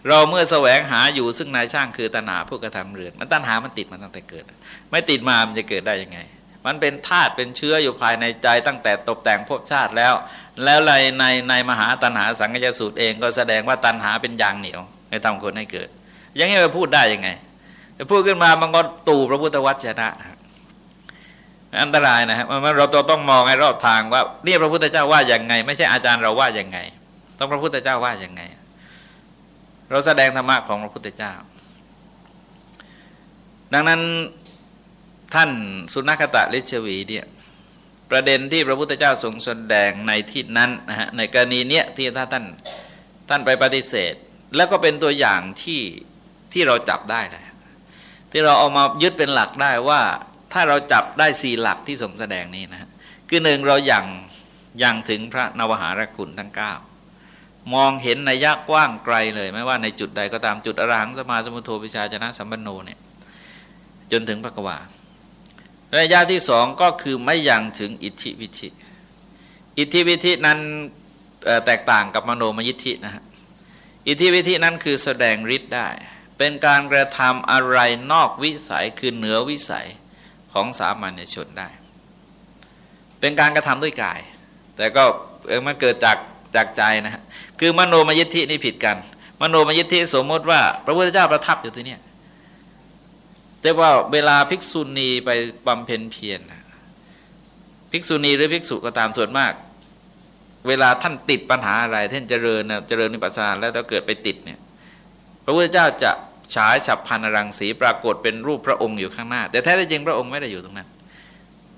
Speaker 1: เราเมื่อแสวงหาอยู่ซึ่งนายช่างคือตัณหาผู้กระทำเรือน มันตัณหามันติดมาตั้งแต่เกิด ไม่ติดมามันจะเกิดได้ยังไง มันเป็นธาตุเป็นเชื้ออยู่ภายในใจตั้งแต่ตกแต่งภพชาติแล้ว แล้วในในในมหาตัณหาสังยสูตรเองก็แสดงว่าตัณหาเป็นยางเหนียวให้ทำคนให้เกิดยังไงไปพูดได้ยังไงจะพูดขึ้นมามันก็ตู่พระพุทธวัจนะอันตรายนะฮะมันเราต้องมองให้รอบทางว่านี่พระพุทธเจ้าว่าอย่างไง ไม่ใช่อาจารย์เราว่าอย่างไง ต้องพระพุทธเจ้าว่าอย่างไง เราแสดงธรรมะของพระพุทธเจ้า ดังนั้นท่านสุนัขตะลิชวีเนี่ยประเด็นที่พระพุทธเจ้าทรงแสดงในที่นั้นนะฮะในกรณีเนี้ยที่ถ้าท่านท่านไปปฏิเสธ แล้วก็เป็นตัวอย่างที่ที่เราจับได้นะที่เราเอามายึดเป็นหลักได้ว่าถ้าเราจับได้สี่หลักที่ทรงแสดงนี้นะคือหนึ่งเราอย่างอย่างถึงพระนวหารคุณทั้งเก้า มองเห็นในยะกว้างไกลเลย ไม่ว่าในจุดใดก็ตามจุดอรหังสมาสมุทโธปิชาชนะสัมปันโนเนี่ยจนถึงพระกวาระยะที่สองก็คือไม่ยังถึงอิทธิวิธิอิทธิวิธินั้นแตกต่างกับมโนมยิทธินะฮะอิทธิวิธินั้นคือแสดงฤทธิ์ได้ เป็นการกระทำอะไรนอกวิสัยคือเหนือวิสัยของสามัญชนได้ เป็นการกระทำด้วยกาย แต่ก็มันเกิดจาก จากใจนะฮะคือมโนมยิทธินี่ผิดกัน มโนมยิทธิสมมติว่า พระพุทธเจ้าประทับอยู่ที่นี่แต่ว่าเวลาภิกษุณีไปบำเพ็ญเพียรภิกษุณีหรือภิกษุก็ตามส่วนมาก เวลาท่านติดปัญหาอะไรท่านเจริญนะเจริญนิพพานแล้วถ้าเกิดไปติดเนี่ยพระพุทธเจ้าจะฉายฉับพันรังสีปรากฏเป็นรูปพระองค์อยู่ข้างหน้า แต่แท้จริงพระองค์ไม่ได้อยู่ตรงนั้น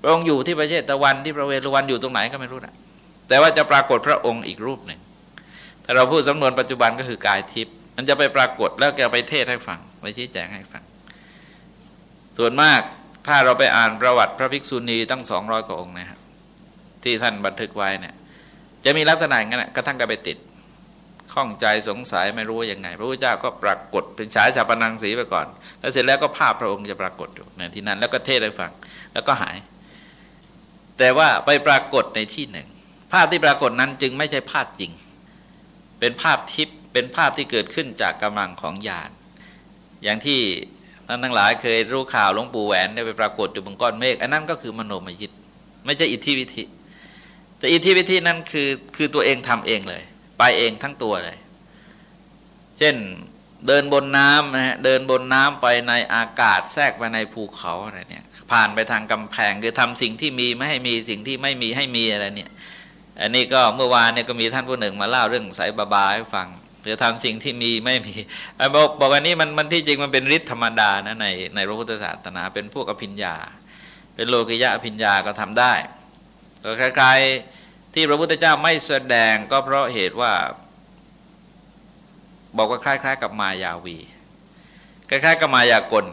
Speaker 1: พระองค์อยู่ที่ประเทศตะวันที่พระเวรุวันอยู่ตรงไหนก็ไม่รู้นะ แต่ว่าจะปรากฏพระองค์อีกรูปหนึ่งถ้าเราพูดสำนวนปัจจุบันก็คือกายทิพย์มันจะไปปรากฏแล้วแกไปเทศให้ฟังไปชี้แจงให้ฟัง ส่วนมากถ้าเราไปอ่านประวัติพระภิกษุณีตั้งสองร้อยกว่าองค์นะครับที่ท่านบันทึกไว้เนี่ย จะมีลักษณะอย่างนั้นกระทั่งก็ไปติดข้องใจสงสัยไม่รู้ว่ายังไง พระพุทธเจ้าก็ปรากฏเป็นฉายชาปนังสีไปก่อน แล้วเสร็จแล้วก็ภาพพระองค์จะปรากฏอยู่ในที่นั้น แล้วก็เทศให้ฟังแล้วก็หาย แต่ว่าไปปรากฏในที่หนึ่ง ภาพที่ปรากฏนั้นจึงไม่ใช่ภาพจริง เป็นภาพทิพย์เป็นภาพที่เกิดขึ้นจากกำลังของญาณอย่างที่ท่านทั้งหลายเคยรู้ข่าวหลวงปู่แหวนได้ไปปรากฏอยู่บนก้อนเมฆอันนั้นก็คือมโนมยิทไม่ใช่อิทธิวิธิแต่อิทธิวิธีนั้นคือคือตัวเองทำเองเลย ไปเองทั้งตัวเลย เช่นเดินบนน้ำนะฮะเดินบนน้ำไปในอากาศแทรกไปในภูเขาอะไรเนี่ยผ่านไปทางกำแพงคือทำสิ่งที่มีไม่ให้มีสิ่งที่ไม่มีให้มีอะไรเนี่ย อันนี้ก็เมื่อวานเนี่ยก็มีท่านผู้หนึ่งมาเล่าเรื่องสายบาบาให้ฟังเพื่อทำสิ่งที่มีไม่มีบอกบอกอันนี้มันมันที่จริงมันเป็นฤทธิ์ธรรมดานะในในพระพุทธศาสนาเป็นพวกอภิญญา เป็นโลกิยะอภิญญาก็ทำได้ก็คล้ายๆที่พระพุทธเจ้าไม่แสดงก็เพราะเหตุว่า บอกว่าคล้าย ๆ กับมายาวี คล้าย ๆ กับมายากล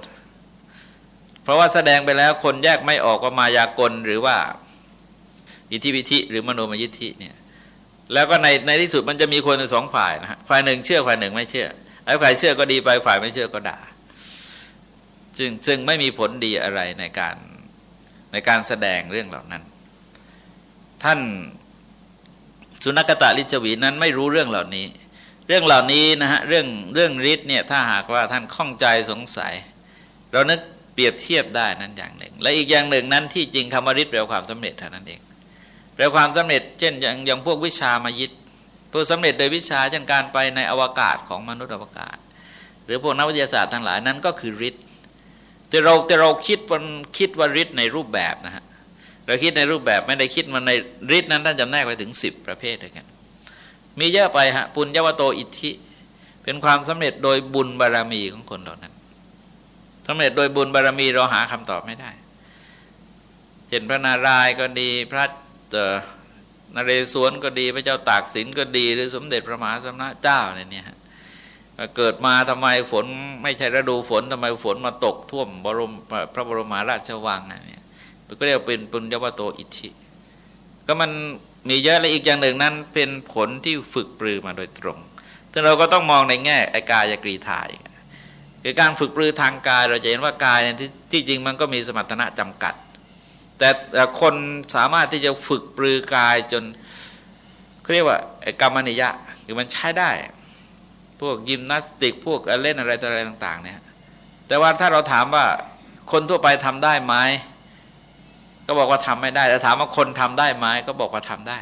Speaker 1: เพราะว่าแสดงไปแล้วคนแยกไม่ออกว่ามายากลหรือว่า อิทธิวิธิหรือมโนมยิทธิเนี่ยแล้วก็ในในที่สุดมันจะมีคนสองฝ่ายนะฮะฝ่ายหนึ่งเชื่อฝ่ายหนึ่งไม่เชื่อไอ้ฝ่ายเชื่อก็ดีไปฝ่ายไม่เชื่อก็ด่าจึงจึงไม่มีผลดีอะไรในการในการแสดงเรื่องเหล่านั้น ท่านสุนัขตะลิชวีนั้นไม่รู้เรื่องเหล่านี้ เรื่องเหล่านี้นะฮะเรื่องเรื่องฤทธิ์เนี่ยถ้าหากว่าท่านข้องใจสงสัย เรานึกเปรียบเทียบได้นั้นอย่างหนึ่ง และอีกอย่างหนึ่งนั้นที่จริงคำว่าฤทธิ์แปลความสำเร็จเท่านั้นเอง แปลความสำเร็จเช่นอย่างอย่างพวกวิชามายิตพวกสำเร็จโดยวิชาเช่นการไปในอวกาศของมนุษย์อวกาศ หรือพวกนักวิทยาศาสตร์ทั้งหลายนั้นก็คือฤทธิ์แต่เราแต่เราคิดว่าคิดว่าฤทธิ์ในรูปแบบนะฮะเราคิดในรูปแบบไม่ได้คิดมันในฤทธิ์นั้นท่านจำแนกไปถึงสิบประเภทด้วยกัน มีเยอะไปฮะปุญญวโตอิทธิ เป็นความสำเร็จโดยบุญบารรมีของคนเหล่านั้นสำเร็จโดยบุญบารรมีเราหาคำตอบไม่ได้เห็นพระนารายณ์ก็ดีพระ นเรศวรก็ดีพระเจ้าตากสินก็ดี หรือสมเด็จพระมหาสมณะเจ้าเนี่ยเกิดมาทำไมฝนไม่ใช่ฤดูฝนทำไมฝนมาตกท่วมบรมพระบรมราชวังเนี่ยก็เรียกเป็นปุญญวโตอิทธิก็มันมีเยอะและอีกอย่างหนึ่งนั้น เป็นผลที่ฝึกปรือมาโดยตรงซึ่งเราก็ต้องมองในแง่ไอกายกรีธาคือการฝึกปรือทางกายเราจะเห็นว่ากายเนี่ยที่จริงมันก็มีสมรรถนะจำกัด แต่คนสามารถที่จะฝึกปรือกายจนเขาเรียกว่ากรรมนิยะคือมันใช้ได้ พวกยิมนาสติก พวกเล่นอะไรอะไรต่าง ๆ เนี่ย แต่ว่าถ้าเราถามว่าคนทั่วไปทำได้ไหมก็บอกว่าทำไม่ได้ แต่ถามว่าคนทำได้ไหมก็บอกว่าทำได้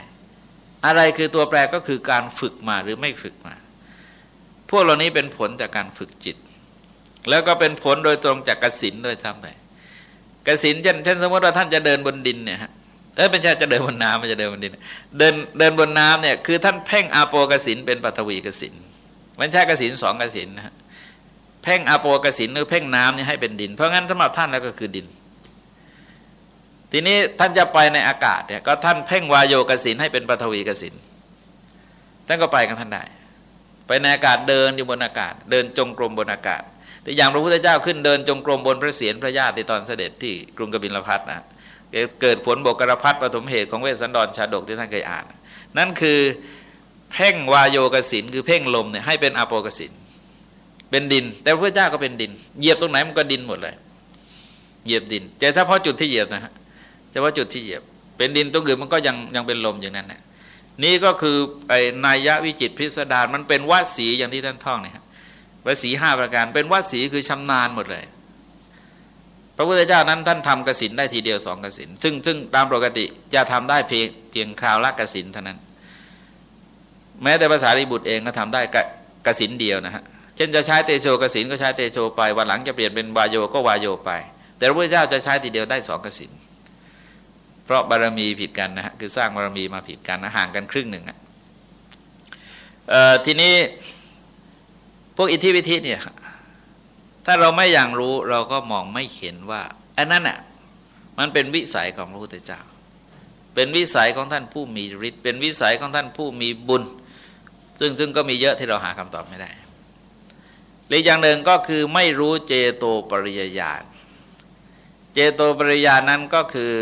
Speaker 1: อะไรคือตัวแปรก็คือการฝึกมาหรือไม่ฝึกมา พวกเหล่านี้เป็นผลจากการฝึกจิต แล้วก็เป็นผลโดยตรงจากกสินโดยทำไป กสินเช่นเช่นสมมติว่าท่านจะเดินบนดินเนี่ยฮะเออเป็นใช่จะเดินบนน้ำมันจะเดินบนดิน เดินเดินบนน้ำเนี่ยคือท่านเพ่งอาโปกสินเป็นปัทวีกสินมันใช่กสินสองกสินนะฮะเพ่งอาโปกสินหรือเพ่งน้ำเนี่ยให้เป็นดิน เพราะงั้นสำหรับท่านแล้วก็คือดิน ทีนี้ท่านจะไปในอากาศเนี่ยก็ท่านเพ่งวายโยกสินให้เป็นปฐวีกสินท่านก็ไปกันท่านได้ ไปในอากาศเดินอยู่บนอากาศ เดินจงกรมบนอากาศ แต่อย่างพระพุทธเจ้าขึ้นเดินจงกรมบนพระเศียรพระญาติตอนเสด็จที่กรุงกบิลพัทนะเกิดฝนบกกระพัดปฐมเหตุของเวสสันดรชาดกที่ท่านเคยอ่าน นั่นคือเพ่งวายโยกสินคือเพ่งลมเนี่ยให้เป็นอโปกสินเป็นดิน แต่พระพุทธเจ้าก็เป็นดิน เหยียบตรงไหนมันก็ดินหมดเลย เหยียบดินแต่ถ้าพอจุดที่เหยียบนะฮะเฉพาะจุดที่เหยียบ เป็นดินตรงอื่นมันก็ยังยังเป็นลมอย่างนั้นนะนี่ก็คือไอ้นายะวิจิตพิสดารมันเป็นวัดสีอย่างที่ท่านท่องเนี่ย วัดสีห้าประการ เป็นวัดสีคือชำนาญหมดเลย พระพุทธเจ้านั้นท่านทำกสินได้ทีเดียวสองกสินซึ่งซึ่งตามปกติจะทำได้เพียงเพียงคราวละกสินเท่านั้น แม้แต่ภาษาริบุตรเองก็ทำได้กกสินเดียวนะฮะเช่นจะใช้เตโชกสินก็ใช้เตโชไปวันหลังจะเปลี่ยนเป็นวายโยก็วายโยไป แต่พระพุทธเจ้าจะใช้ทีเดียวได้สองกสินเพราะบารมีผิดกันนะฮะคือสร้างบารมีมาผิดกันนะห่างกันครึ่งหนึ่งอะทีนี้ พวกอิทธิวิธิเนี่ยถ้าเราไม่อย่างรู้เราก็มองไม่เห็นว่าอันนั้นอะมันเป็นวิสัยของพระพุทธเจ้า เป็นวิสัยของท่านผู้มีฤทธิ์เป็นวิสัยของท่านผู้มีบุญ ซึ่งซึ่งก็มีเยอะที่เราหาคำตอบไม่ได้หรืออย่างหนึ่งก็คือไม่รู้เจโตปริยญาณเจโตปริยญาณนั้นก็คือ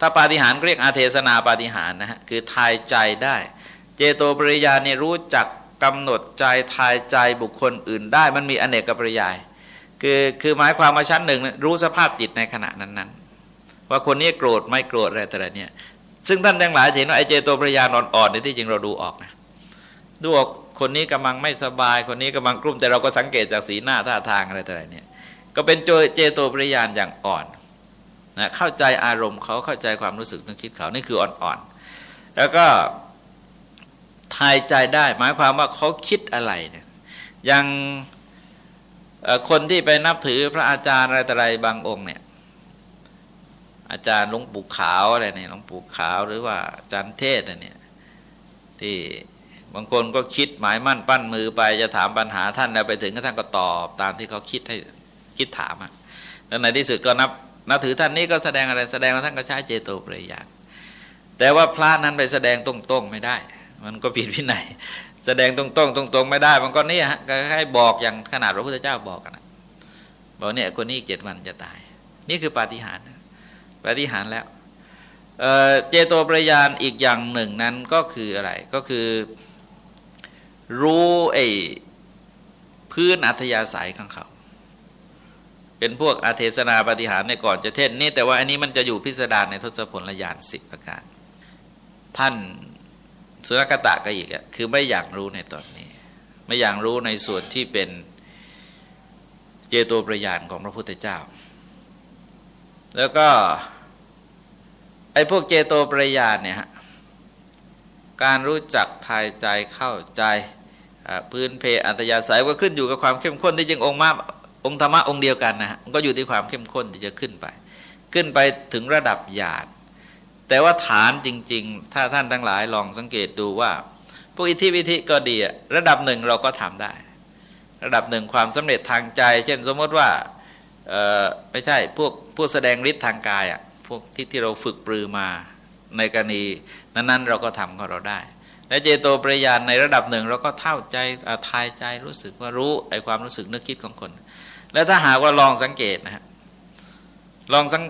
Speaker 1: ถ้าปาฏิหาริย์เรียกอาเทศนาปาฏิหาริย์นะฮะคือทายใจได้ เจโตปริยานเนี่ยรู้จัก กำหนดใจทายใจบุคคลอื่นได้ มันมีอเนกกับปริยาย คือคือหมายความมาชั้นหนึ่งรู้สภาพจิตในขณะนั้นๆ ว่าคนนี้โกรธไม่โกรธอะไรแต่ละเนี่ยซึ่งท่านทั้งหลายเห็นว่าไอเจโตปริยานอ่อนๆในที่จริงเราดูออกนะดูออกคนนี้กำลังไม่สบาย คนนี้กำลังกลุ้มแต่เราก็สังเกตจากสีหน้าท่าทางอะไรแต่ละเนี่ยก็เป็นเจโตปริยานอย่างอ่อนนะเข้าใจอารมณ์เขาเข้าใจความรู้สึกนึกคิดเขานี่คืออ่อนๆ แล้วก็ ทายใจได้ หมายความว่าเขาคิดอะไรเนี่ยอย่างคนที่ไปนับถือพระอาจารย์อะไรต่ออะไรบางองค์เนี่ย อาจารย์หลวงปู่ขาวอะไรเนี่ยหลวงปู่ขาวหรือว่าอาจารย์เทศเนี่ย ที่บางคนก็คิดหมายมั่นปั้นมือไปจะถามปัญหาท่านแล้วไปถึงท่านก็ตอบตามที่เขาคิดให้คิดถามอะแล้วในที่สุดก็นับนับถือท่านนี้ก็แสดงอะไรแสดงว่าท่านก็ใช้เจโตปริยานแต่ว่าพระนั้นไปแสดงตรงๆไม่ได้ มันก็ผิดวินัยแสดงตรงๆตรงๆไม่ได้ มันก็เนี่ยฮะก็ให้บอกอย่างขนาดพระพุทธเจ้าบอกกันะบอกเนี่ยคนนี้เจ็ดวันจะตาย นี่คือปาฏิหาริย์ปาฏิหาริย์แล้วเจโตปริยานอีกอย่างหนึ่งนั้นก็คืออะไรก็คือ รู้ไอ้พื้นอัธยาศัยของเขา เป็นพวกอาเทศนาปฏิหารในก่อนจะเทศนี่แต่ว่าอันนี้มันจะอยู่พิสดารในทศพลยานสิบประการ ท่าน สุรกตะก็อีกอะคือไม่อยากรู้ในตอนนี้ ไม่อยากรู้ในส่วนที่เป็นเจโตประยานของพระพุทธเจ้า แล้วก็ไอ้พวกเจโตประยานเนี่ยฮะการรู้จักทายใจเข้าใจพื้นเพอัตยาศัยก็ขึ้นอยู่กับความเข้มข้นที่จริงองค์มาองค์ธรรมะองค์เดียวกันนะฮะก็อยู่ที่ความเข้มข้นที่จะขึ้นไป ขึ้นไปถึงระดับหยาด แต่ว่าฐานจริง ๆ ถ้าท่านทั้งหลายลองสังเกตดูว่าพวกอิทธิวิธิก็ดีระดับหนึ่งเราก็ทำได้ ระดับหนึ่งความสำเร็จทางใจ เช่นสมมติว่าไม่ใช่พวกพวกแสดงฤทธิ์ทางกายอะพวกที่ที่เราฝึกปรือมาในกรณีนั้นๆ เราก็ทำของเราได้ และเจโตปริยานในระดับหนึ่งเราก็เท่าใจทายใจรู้สึกว่ารู้ไอความรู้สึกนึกคิดของคน แล้วถ้าหากว่าลองสังเกตนะฮะลองสัง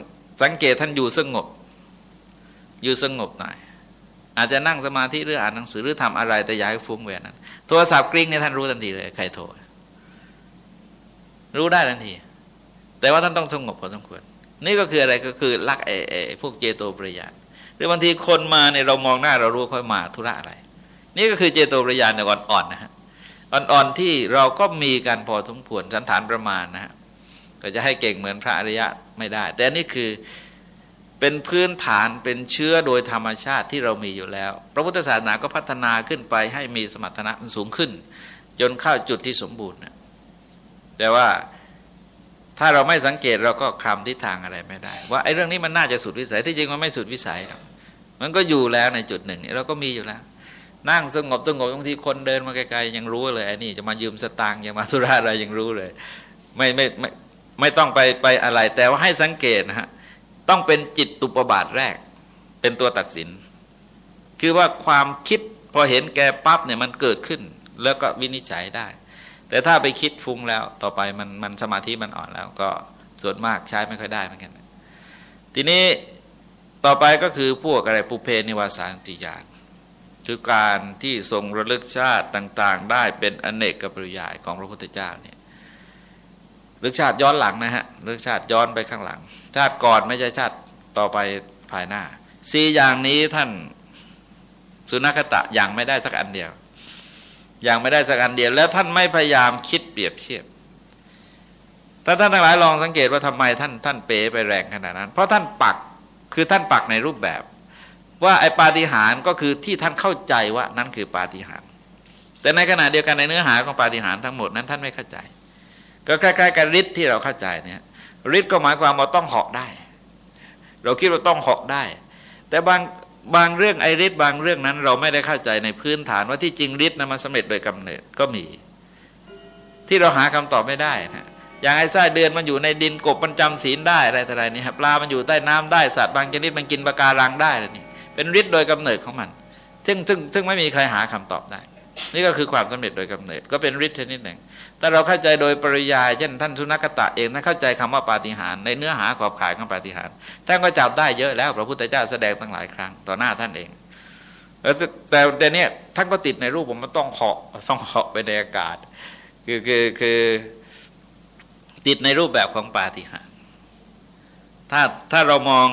Speaker 1: สังเกตท่านอยู่สงบ อยู่สงบหน่อยอาจจะนั่งสมาธิหรืออ่านหนังสือหรือทำอะไรแต่ย้ายฟุ้งเวนนั้นโทรศัพท์กริ้งเนี่ยท่านรู้ทันทีเลยใครโทรรู้ได้ทันที แต่ว่าท่านต้องสงบพอสมควร นี่ก็คืออะไรก็คือลักไอ้พวกเจโตปริยานหรือบางทีคนมาเนี่ยเรามองหน้าเรารู้เขามาธุระอะไร นี่ก็คือเจโตปริยานในอ่อนๆนะฮะอ่อนๆที่เราก็มีการพอสมควรสันฐานประมาณนะฮะก็จะให้เก่งเหมือนพระอริยะไม่ได้ แต่นี่คือ เป็นพื้นฐานเป็นเชื้อโดยธรรมชาติที่เรามีอยู่แล้ว พระพุทธศาสนาก็พัฒนาขึ้นไปให้มีสมรรถนะมันสูงขึ้น จนเข้าจุดที่สมบูรณ์นะแต่ว่าถ้าเราไม่สังเกตเราก็คลำทิศทางอะไรไม่ได้ ว่าไอ้เรื่องนี้มันน่าจะสุดวิสัยที่จริงมันไม่สุดวิสัยมันก็อยู่แล้วในจุดหนึ่งเราก็มีอยู่แล้ว นั่งสงบสงบบางทีคนเดินมาไกลๆยังรู้เลยไอ้นี่จะมายืมสตางค์ยังมาธุระอะไรยังรู้เลย ไม่ไม่ไม่ไม่ต้องไปไปอะไร แต่ว่าให้สังเกตนะฮะ ต้องเป็นจิตตุปบาทแรก เป็นตัวตัดสิน คือว่าความคิดพอเห็นแกปั๊บเนี่ยมันเกิดขึ้น แล้วก็วินิจฉัยได้ แต่ถ้าไปคิดฟุ้งแล้วต่อไปมันมันสมาธิมันอ่อนแล้ว ก็ส่วนมากใช้ไม่ค่อยได้เหมือนกัน ทีนี้ต่อไปก็คือพวกอะไรปุเพนิวาสานติญาณคือการที่ทรงระลึกชาติต่าง ๆ ได้เป็นอเนกกับปริยายของพระพุทธเจ้าเนี่ย ลึกชาติย้อนหลังนะฮะลึกชาติย้อนไปข้างหลัง ชาติก่อนไม่ใช่ชาติต่อไปภายหน้าสี่อย่างนี้ท่านสุนัขตะอย่างไม่ได้สักอันเดียว อย่างไม่ได้สักอันเดียว แล้วท่านไม่พยายามคิดเปรียบเทียบถ้าท่านทั้งหลายลองสังเกตว่าทำไมท่านท่านเป๋ไปแรงขนาดนั้น เพราะท่านปักคือท่านปักในรูปแบบ ว่าไอ้ปาฏิหาริย์ก็คือที่ท่านเข้าใจว่านั่นคือปาฏิหาริย์แต่ในขณะเดียวกันในเนื้อหาของปาฏิหาริย์ทั้งหมดนั้นท่านไม่เข้าใจ ก็ใกล้ๆกับฤทธิ์ที่เราเข้าใจเนี่ยฤทธิ์ก็หมายความว่าต้องเหาะได้ เราคิดว่าต้องเหาะได้ แต่บางบางเรื่องไอฤทธิ์บางเรื่องนั้น เราไม่ได้เข้าใจในพื้นฐานว่าที่จริงฤทธิ์นั้นมาสำเร็จโดยกำเนิดก็มี ที่เราหาคำตอบไม่ได้นะอย่างไอ้ไส้เดือนมันอยู่ในดินกบมันจำศีลได้อะไรแต่ไรนี่ครับปลา มันอยู่ใต้น้ำได้สัตว์บางชนิดมันกินปลาการังได้อะไรนี่เป็นฤทธิ์โดยกำเนิดของมัน ซึ่งซึ่งซึ่งไม่มีใครหาคำตอบได้ นี่ก็คือความสำเร็จโดยกำเนิด ก็เป็นฤทธิ์ชนิดหนึ่ง ถ้าเราเข้าใจโดยปริยายเช่นท่านสุนัขตะเองท่านเข้าใจคำว่าปาฏิหาริย์ในเนื้อหาขอบข่ายของปาฏิหาริย์ท่านก็จับได้เยอะแล้ว พระพุทธเจ้าแสดงตั้งหลายครั้งต่อหน้าท่านเองแต่แต่เนี้ยท่านก็ติดในรูปผมมันต้องเหาะต้องเหาะไปในอากาศ คือคือคือติดในรูปแบบของปาฏิหาริย์ถ้าถ้าเรามอง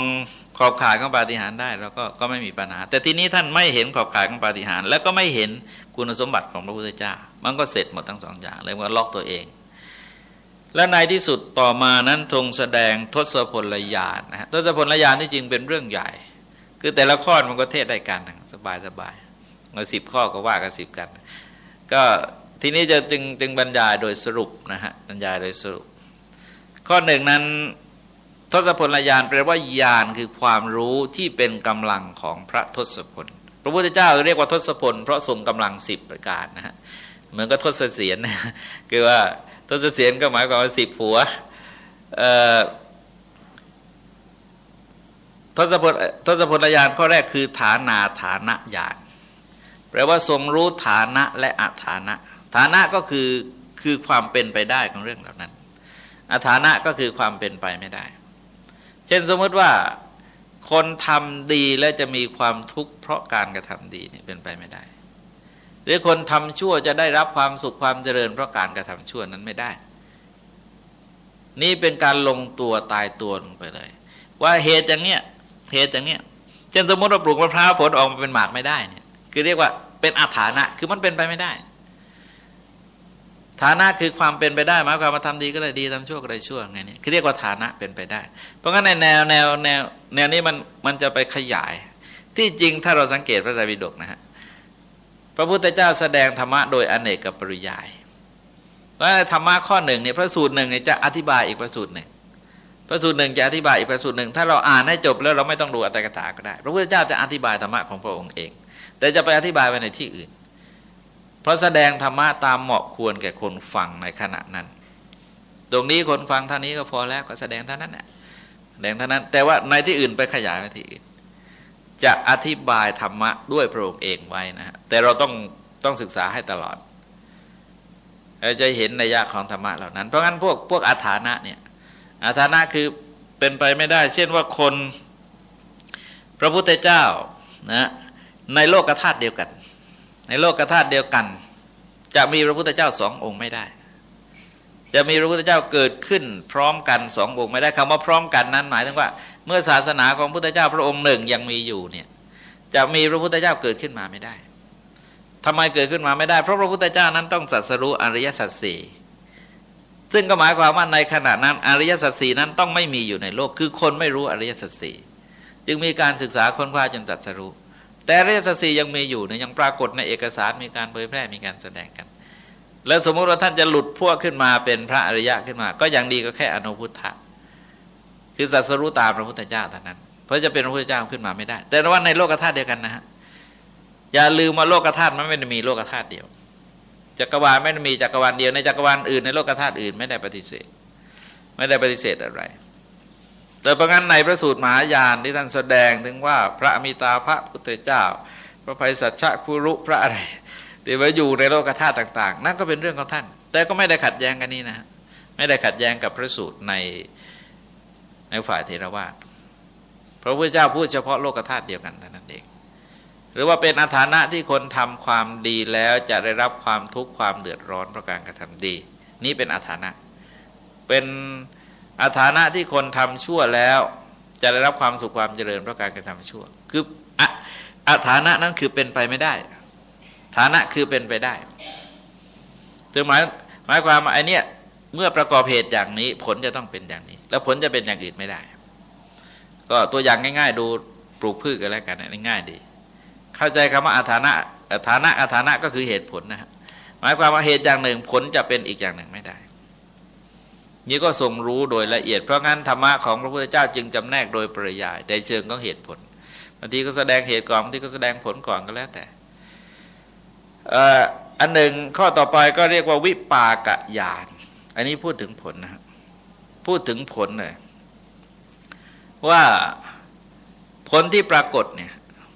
Speaker 1: ขอบข่ายของปาฏิหาริย์ได้เราก็ก็ไม่มีปัญหา แต่ทีนี้ท่านไม่เห็นขอบข่ายของปาฏิหาริย์แล้วก็ไม่เห็นคุณสมบัติของพระพุทธเจ้า มันก็เสร็จหมดทั้งสองอย่างเลยว่าล็อกตัวเอง และในที่สุดต่อมานั้นทรงแสดงทศพลญาณนะฮะทศพลญาณที่จริงเป็นเรื่องใหญ่ คือแต่ละข้อมันก็เทศได้กันสบายสบายมาสิบข้อก็ว่ากันสิบกัน ก็ทีนี้จะจึงจึงบรรยายโดยสรุปนะฮะบรรยายโดยสรุป ข้อหนึ่งนั้น ทศพลญาณแปลว่าญาณคือความรู้ที่เป็นกำลังของพระทศพล พระพุทธเจ้าเรียกว่าทศพล เพราะทรงกำลังสิบประการนะฮะเหมือนกับทศเสียนนะคือว่าทศเสียนก็หมายความว่าสิบหัวทศพลทศพลญาณข้อแรกคือฐานาฐานะญาณแปลว่าทรงรู้ฐานะและอัฐานะ ฐานะก็คือคือความเป็นไปได้ของเรื่องเหล่านั้นอัฐานะก็คือความเป็นไปไม่ได้ เช่นสมมติว่าคนทำดีแล้วจะมีความทุกข์เพราะการกระทำดีนี่เป็นไปไม่ได้ หรือคนทำชั่วจะได้รับความสุขความเจริญ เพราะการกระทำชั่วนั้นไม่ได้ นี่เป็นการลงตัวตายตัวลงไปเลย ว่าเหตุอย่างเนี้ยเหตุอย่างเนี้ยเช่นสมมติเราปลูกมะพร้าวผลออกมาเป็นหมากไม่ได้เนี่ยคือเรียกว่าเป็นอาถานะ คือมันเป็นไปไม่ได้ ฐานะคือความเป็นไปได้หมายความมาทำดีก็ได้ดีทำชั่วก็ได้ชั่วไงนี่คือเรียกว่าฐานะเป็นไปได้ เพราะงั้นในแนวแนวแนวแนวนี้มันมันจะไปขยาย ที่จริงถ้าเราสังเกตพระไตรปิฎกนะฮะพระพุทธเจ้าแสดงธรรมะโดยอเนกกับปริยายว่าธรรมะข้อหนึ่งเนี่ยพระสูตรหนึ่งจะอธิบายอีกพระสูตรหนึ่งพระสูตรหนึ่งจะอธิบายอีกพระสูตรหนึ่งถ้าเราอ่านให้จบแล้วเราไม่ต้องดูอัตถกถาก็ได้ พระพุทธเจ้าจะอธิบายธรรมะของพระองค์เอง แต่จะไปอธิบายไว้ในที่อื่น เพราะแสดงธรรมะตามเหมาะควรแก่คนฟังในขณะนั้น ตรงนี้คนฟังเท่านี้ก็พอแล้วก็แสดงเท่านั้นแหละแสดงเท่านั้น แต่ว่าในที่อื่นไปขยายไปที่อื่น จะอธิบายธรรมะด้วยพระองค์เองไว้นะฮะแต่เราต้องต้องศึกษาให้ตลอดเราจะเห็นในยะของธรรมะเหล่านั้น เพราะงั้นพวกพวกอาถานะเนี่ยอาถานะคือเป็นไปไม่ได้ เช่นว่าคนพระพุทธเจ้านะในโลกธาตุเดียวกัน ในโลกธาตุเดียวกัน จะมีพระพุทธเจ้าสององค์ไม่ได้ จะมีพระพุทธเจ้าเกิดขึ้น พร้อมกันสององค์ไม่ได้คำว่าพร้อมกันนั้นหมายถึงว่า เมื่อศาสนาของพระพุทธเจ้าพระองค์หนึ่งยังมีอยู่เนี่ยจะมีพระพุทธเจ้าเกิดขึ้นมาไม่ได้ทำไมเกิดขึ้นมาไม่ได้ เพราะพระพุทธเจ้านั้นต้องสัตสรู้อริยสัจสี่ซึ่งก็หมายความว่าในขณะนั้นอริยสัจสี่นั้นต้องไม่มีอยู่ในโลก คือคนไม่รู้อริยสัจสี่จึงมีการศึกษาค้นคว้าจนตรัสรู้ แต่เรสสียังมีอยู่เนี่ยยังปรากฏในเอกสารมีการเผยแพร่มีการแสดงกัน แล้วสมมุติว่าท่านจะหลุดพวกขึ้นมาเป็นพระอริยะขึ้นมา ก็ยังดีก็แค่อนุพุทธะคือสัสรู้ตามพระพุทธเจ้าเท่านั้น เพราะจะเป็นพระพุทธเจ้าขึ้นมาไม่ได้ แต่ว่าในโลกธาตุเดียวกันนะฮะอย่าลืมว่าโลกธาตุมันไม่ได้มีโลกธาตุเดียวจักรวาลไม่ได้มีจักรวาลเดียวในจักรวาลอื่นในโลกธาตุอื่นไม่ได้ปฏิเสธ ไม่ได้ปฏิเสธอะไร แต่ประงั้นในพระสูตรมหายานที่ท่านแสดงถึงว่าพระอมิตาพระพุทธเจ้า พระภัยสัจฉะคุรุพระอะไรที่ว่าอยู่ในโลกธาตุต่าง ๆ นั่นก็เป็นเรื่องของท่าน แต่ก็ไม่ได้ขัดแย้งกันนี่นะไม่ได้ขัดแย้งกับพระสูตรในในฝ่ายเทรวาสพระพุทธเจ้าพูดเฉพาะโลกธาตุเดียวกันเท่านั้นเองหรือว่าเป็นอาถานะที่คนทำความดีแล้วจะได้รับความทุกข์ความเดือดร้อนเพราะการกระทำดี นี่เป็นอาถานะเป็น อาฐานะที่คนทำชั่วแล้ว จะได้รับความสุขความเจริญเพราะการกระทำชั่ว คืออาฐานะนั้นคือเป็นไปไม่ได้ ฐานะคือเป็นไปได้ถึงหมายหมายความว่าไอเนี้ยเมื่อประกอบเหตุอย่างนี้ ผลจะต้องเป็นอย่างนี้ แล้วผลจะเป็นอย่างอื่นไม่ได้ ก็ตัวอย่างง่าย ๆ ดูปลูกพืชกันแล้วกันง่ายดี เข้าใจคำว่าอาฐานะอาฐานะอาฐานะก็คือเหตุผลนะฮะหมายความว่าเหตุอย่างหนึ่งผลจะเป็นอีกอย่างหนึ่งไม่ได้ นี่ก็ทรงรู้โดยละเอียด เพราะงั้นธรรมะของพระพุทธเจ้าจึงจำแนกโดยปริยายแต่เชิงของเหตุผลบางทีก็แสดงเหตุก่อนบางทีก็แสดงผลก่อนก็แล้วแต่อันหนึ่งข้อต่อไปก็เรียกว่าวิปากญาณอันนี้พูดถึงผลนะพูดถึงผลเลยว่าผลที่ปรากฏเนี่ย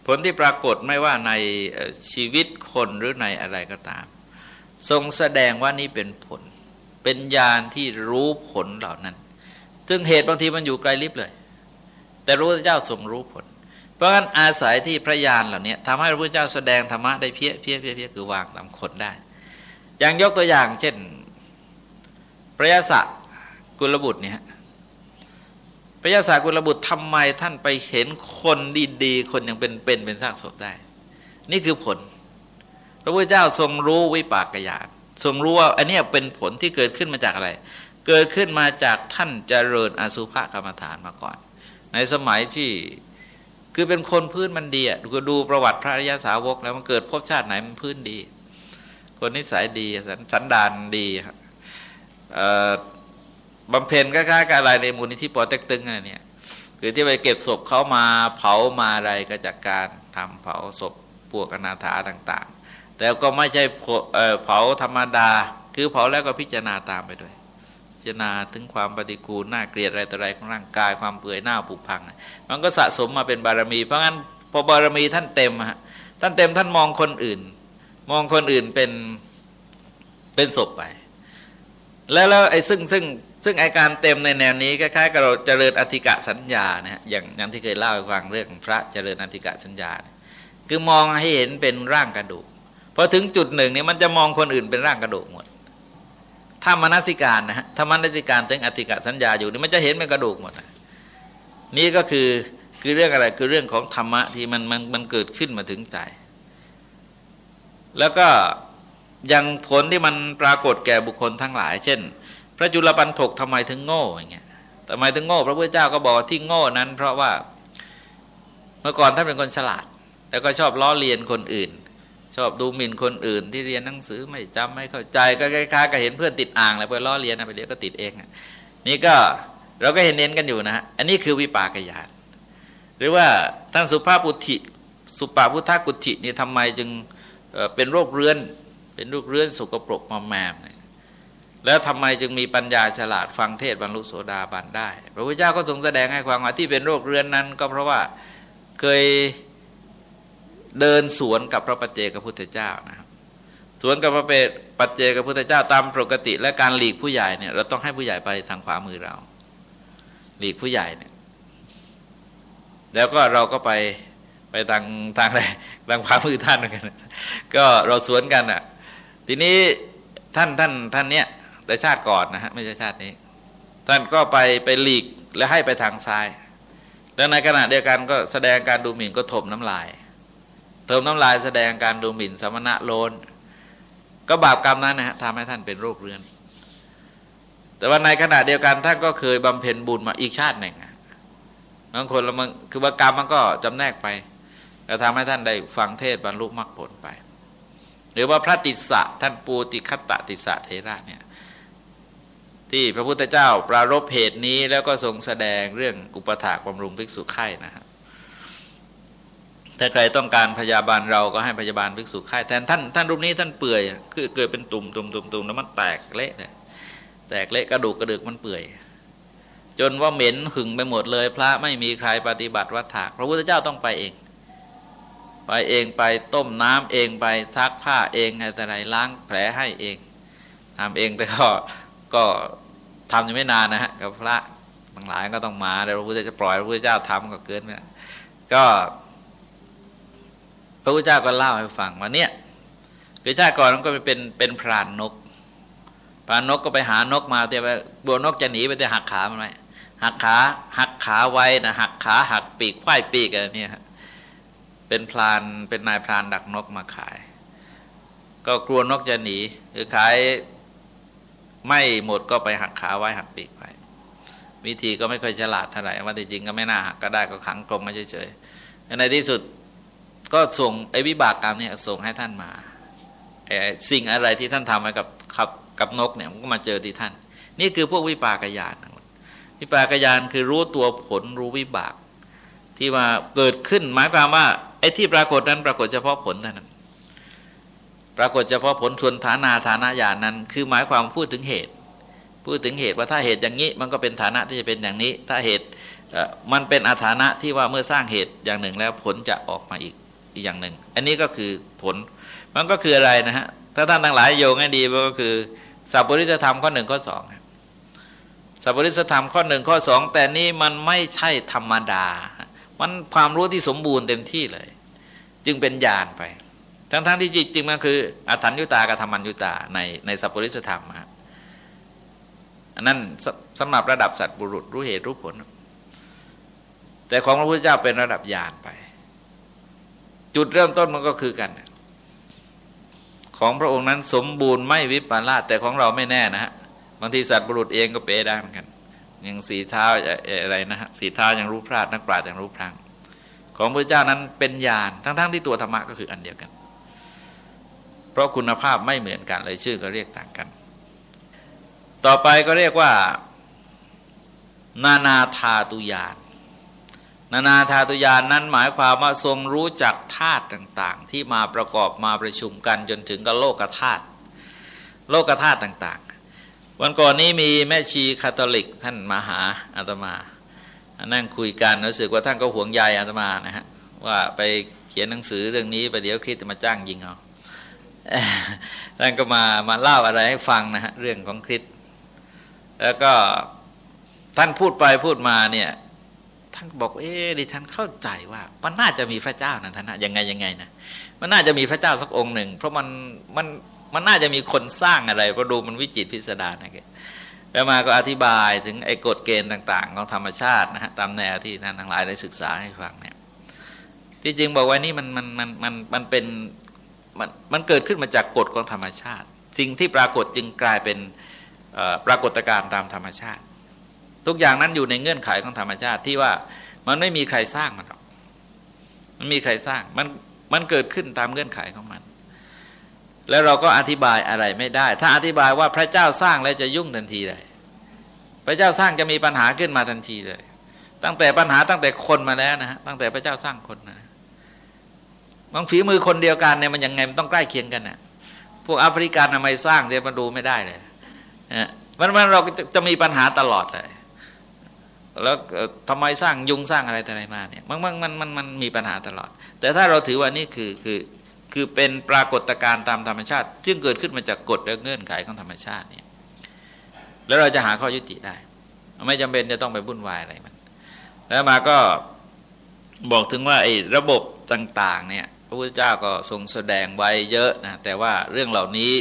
Speaker 1: ผลที่ปรากฏไม่ว่าในชีวิตคนหรือในอะไรก็ตาม ทรงแสดงว่านี่เป็นผล เป็นญาณที่รู้ผลเหล่านั้น ซึ่งเหตุบางทีมันอยู่ไกลลิบเลย แต่พระพุทธเจ้าทรงรู้ผล เพราะฉะนั้นอาศัยที่พระญาณเหล่านี้ทำให้พระพุทธเจ้าแสดงธรรมะได้เพี้ยเพี้ยเพี้ยเพี้ยคือวางตามคนได้ อย่างยกตัวอย่าง เช่นพระยาศกุลบุตรเนี่ยพระยาศกุลบุตรทำไมท่านไปเห็นคนดีๆ คนยังเป็นเป็นเป็นซากศพได้ นี่คือผล พระพุทธเจ้าทรงรู้วิปากยาน ทรงรู้ว่าอันนี้เป็นผลที่เกิดขึ้นมาจากอะไร เกิดขึ้นมาจากท่านเจริญอสุภกรรมฐานมาก่อน ในสมัยที่คือเป็นคนพื้นมันดีอะดูดูประวัติพระอริยสาวก แล้วมันเกิดพบชาติไหนมันพื้นดี คนนิสัยดีสันดานดีบำเพ็ญกล้ๆกับอะไรในมูลนิธิปอเต็กตึงอะไรเนี่ยคือที่ไปเก็บศพเขามาเผามาอะไรก็จากการทำเผาศพพวกอนาถาต่าง แต่ก็ไม่ใช่เผาธรรมดา คือเผาแล้วก็พิจารณาตามไปด้วย พิจารณาถึงความปฏิกูลน่าเกลียดอะไรต่ออะไรของร่างกายความเปื่อยหน้าผุพัง มันก็สะสมมาเป็นบารมี เพราะงั้นพอบารมีท่านเต็มฮะท่านเต็มท่านมองคนอื่น มองคนอื่นเป็นเป็นศพไป แล้วแล้วไอ้ซึ่งซึ่งซึ่งอาการเต็มในแนวนี้คล้ายๆกับเราเจริญอธิกะสัญญานะฮะอย่างอย่างที่เคยเล่าให้ฟังเรื่องพระเจริญอธิกะสัญญา คือมองให้เห็นเป็นร่างกระดูก พอถึงจุดหนึ่งนี่มันจะมองคนอื่นเป็นร่างกระดูกหมด ถ้ามนสิการนะฮะถ้ามนสิการถึงอธิกะสัญญาอยู่นี่มันจะเห็นเป็นกระดูกหมด นี่ก็คือคือเรื่องอะไรคือเรื่องของธรรมะที่มันมันมันเกิดขึ้นมาถึงใจ แล้วก็ยังผลที่มันปรากฏแก่บุคคลทั้งหลาย เช่น พระจุลปันถกทำไมถึงโง่อย่างเงี้ยทำไมถึงโง่ พระพุทธเจ้าก็บอกที่โง่นั้น เพราะว่าเมื่อก่อนท่านเป็นคนฉลาด แล้วก็ชอบล้อเลียนคนอื่น ชอบดูหมิ่นคนอื่น ที่เรียนหนังสือไม่จำไม่เข้าใจก็คล้ายๆกับเห็นเพื่อนติดอ่างแล้วไปล้อเลียนไปเดี๋ยวก็ติดเองนี่ก็เราก็เห็นเน้นกันอยู่นะฮะอันนี้คือวิปากญาณหรือว่าท่านสุภาพปุถิสุปาพุทธกุฏินี่ทำไมจึงเป็นโรคเรื้อนเป็นลูกเรื้อนสุกปรกมาแมมแล้วทำไมจึงมีปัญญาฉลาดฟังเทศบรรลุโสดาบันได้ พระพุทธเจ้าก็ทรงแสดงให้ความว่าที่เป็นโรคเรื้อนนั้น ก็เพราะว่าเคย เดินสวนกับพระปัจเจกพุทธเจ้านะครับสวนกับพระเปปัจเจกพุทธเจ้าตามปกติ และการหลีกผู้ใหญ่เนี่ยเราต้องให้ผู้ใหญ่ไปทางขวามือเรา หลีกผู้ใหญ่เนี่ย แล้วก็เราก็ไปไปทางทางอะไรทางขวามือท่านกัน ก็เราสวนกันอะ ทีนี้ท่านท่านท่านเนี้ยแต่ชาติก่อนนะฮะไม่ใช่ชาตินี้ ท่านก็ไปไปหลีกแล้วให้ไปทางซ้าย แล้วในขณะเดียวกันก็แสดงการดูหมิ่นก็ถมน้ำลาย เติมน้ำลายแสดงการดูหมิ่นสมณะโลน ก็บาปกรรมนั้นนะฮะทำให้ท่านเป็นโรคเรื้อน แต่ว่าในขณะเดียวกันท่านก็เคยบำเพ็ญบุญมาอีกชาติหนึ่งบางคนละมันคือว่ากรรมมันก็จำแนกไปแล้วทำให้ท่านได้ฟังเทศบรรลุมรรคผลไป หรือว่าพระติสสะท่านปูติคัตตติสสะเทระเนี่ยที่พระพุทธเจ้าปรารบเหตุนี้แล้วก็ทรงแสดงเรื่องอุปถากบำรุงภิกษุไข่นะครับ ถ้าใครต้องการพยาบาลเราก็ให้พยาบาลภิกษุไข่แทนท่านท่านรูปนี้ท่านเปื่อยคือเกิดเป็นตุ่มตุ่มตุ่มตุ่มแล้วมันแตกเละเนี่ยแตกเละกระดูกกระดึกมันเปื่อย จนว่าเหม็นหึงไปหมดเลย พระไม่มีใครปฏิบัติวัฏถากพระพุทธเจ้าต้องไปเอง ไปเองไปต้มน้ำเองไปซักผ้าเองอะไรแต่ไรล้างแผลให้เองทำเองแต่ก็ก็ทำยังไม่นานนะฮะกับพระบางหลายก็ต้องมาแต่พระพุทธเจ้าปล่อยพระพุทธเจ้าทำก็เกินไปก็ ระพุทธเจ้าก็เล่าให้ฟังว่าเนี่ยคือชาติก่อนมันก็เป็นเป็นพรานนกพรานนกก็ไปหานกมาแต่ว่าบัวนกจะหนีไปแต่หักขามันไว้หักขาหักขาไว้นะหักขาหักปีกควายปีกอะไรเนี่ยเป็นพลานเป็นนายพรานดักนกมาขาย ก็กลัวนกจะหนีหรือขายไม่หมดก็ไปหักขาไว้หักปีกไปวิธีก็ไม่ค่อยฉลาดเท่าไหร่ว่าจริงก็ไม่น่าหักก็ได้ก็ขังกลมมาเฉยๆในที่สุด ก็ส่งไอ้วิบากกรรมเนี่ยส่งให้ท่านมาสิ่งอะไรที่ท่านทำไว้กับกับกับนกเนี่ยมันก็มาเจอที่ท่าน นี่คือพวกวิปากยานวิปากยานคือรู้ตัวผลรู้วิบาก ที่ว่าเกิดขึ้นหมายความว่าไอ้ที่ปรากฏนั้นปรากฏเฉพาะผลเท่านั้น ปรากฏเฉพาะผลชวนฐานาฐานะญาณนั้น คือหมายความพูดถึงเหตุ พูดถึงเหตุว่าถ้าเหตุอย่างนี้ มันก็เป็นฐานะที่จะเป็นอย่างนี้ ถ้าเหตุมันเป็นอาฐานะที่ว่าเมื่อสร้างเหตุอย่างหนึ่งแล้วผลจะออกมาอีก อีกอย่างหนึ่ง อันนี้ก็คือผลมันก็คืออะไรนะฮะถ้าท่านทั้งหลายโยงให้ดีมันก็คือสัพปริสธรรมข้อหนึ่งข้อสองสัพปริสธรรมข้อหนึ่งข้อสองแต่นี่มันไม่ใช่ธรรมดา มันความรู้ที่สมบูรณ์เต็มที่เลย จึงเป็นญาณไป ทั้งๆทที่จริงมันคืออัฏฐัญญุตากับธรรมัญญุตาในในสัพปริสธรรมอันนั้นสำหรับระดับสัตว์บุรุษรู้เหตุรู้ผล แต่ของพระพุทธเจ้าเป็นระดับญาณไป จุดเริ่มต้นมันก็คือกัน ของพระองค์นั้นสมบูรณ์ไม่วิปลาสแต่ของเราไม่แน่นะฮะบางทีสัตว์บุรุษเองก็เปได้เหมือนกันอย่างสีเท้าอะไรนะฮะสีเท้ายังรู้พลาดนักปราชญ์ยังรู้พลังของพระเจ้านั้นเป็นญาณทั้งๆทที่ตัวธรรมะก็คืออันเดียวกัน เพราะคุณภาพไม่เหมือนกันเลยชื่อก็เรียกต่างกัน ต่อไปก็เรียกว่า นานาธาตุยาน นานาธาตุยานนั้นหมายความว่าทรงรู้จักธาตุต่างๆ ที่มาประกอบมาประชุมกันจนถึงกับโลกธาตุโลกธาตุต่างๆ วันก่อนนี้มีแม่ชีคาทอลิกท่านมาหาอาตมานั่งคุยกันรู้สึกว่าท่านก็ห่วงใยอาตมานะฮะว่าไปเขียนหนังสือเรื่องนี้ไปเดี๋ยวคริสจะมาจ้างยิงเอาท่านก็มามาเล่าอะไรให้ฟังนะฮะเรื่องของคริสแล้วก็ท่านพูดไปพูดมาเนี่ย ท่านบอกเอ๊ดิฉันเข้าใจว่า มันน่าจะมีพระเจ้านะท่านนะยังไงยังไงนะมันน่าจะมีพระเจ้าสักองค์หนึ่ง เพราะมันมันมันน่าจะมีคนสร้างอะไรเพราะดูมันวิจิตพิสดารนะแกแล้วมาก็อธิบายถึงไอ้กฎเกณฑ์ต่าง ๆ ของธรรมชาตินะฮะตามแนวที่ท่านทั้งหลายได้ศึกษาให้ฟังเนี่ยที่จริงบอกว่านี่มันมันมันมันมันเป็นมันมันเกิดขึ้นมาจากกฎของธรรมชาติสิ่งที่ปรากฏจึงกลายเป็นปรากฏการณ์ตามธรรมชาติ ทุกอย่างนั้นอยู่ในเงื่อนไขของธรรมชาติที่ว่ามันไม่มีใครสร้างมันหรอกมันมีใครสร้างมันมันเกิดขึ้นตามเงื่อนไขของมัน แล้วเราก็อธิบายอะไรไม่ได้ ถ้าอธิบายว่าพระเจ้าสร้างแล้วจะยุ่งทันทีเลยพระเจ้าสร้างจะมีปัญหาขึ้นมาทันทีเลย ตั้งแต่ปัญหาตั้งแต่คนมาแล้วนะฮะตั้งแต่พระเจ้าสร้างคนนะบางฝีมือคนเดียวกันเนี่ยมันยังไงมันต้องใกล้เคียงกันนะพวกแอฟริกันทำไมสร้างเดี๋ยวมาดูไม่ได้เลยนะมันมันเราจะมีปัญหาตลอดเลย แล้วทำไมสร้างยุงสร้างอะไรอะไรมาเนี่ยมันมันมันมันมันมีปัญหาตลอด แต่ถ้าเราถือว่านี่คือคือคือเป็นปรากฏการณ์ตามธรรมชาติ ซึ่งเกิดขึ้นมาจากกฎและเงื่อนไขของธรรมชาติเนี่ยแล้วเราจะหาข้อยุติได้ ไม่จำเป็นจะต้องไปวุ่นวายอะไรมัน แล้วมาก็บอกถึงว่าไอ้ระบบต่างๆเนี่ยพระพุทธเจ้าก็ทรงแสดงไว้เยอะนะแต่ว่าเรื่องเหล่านี้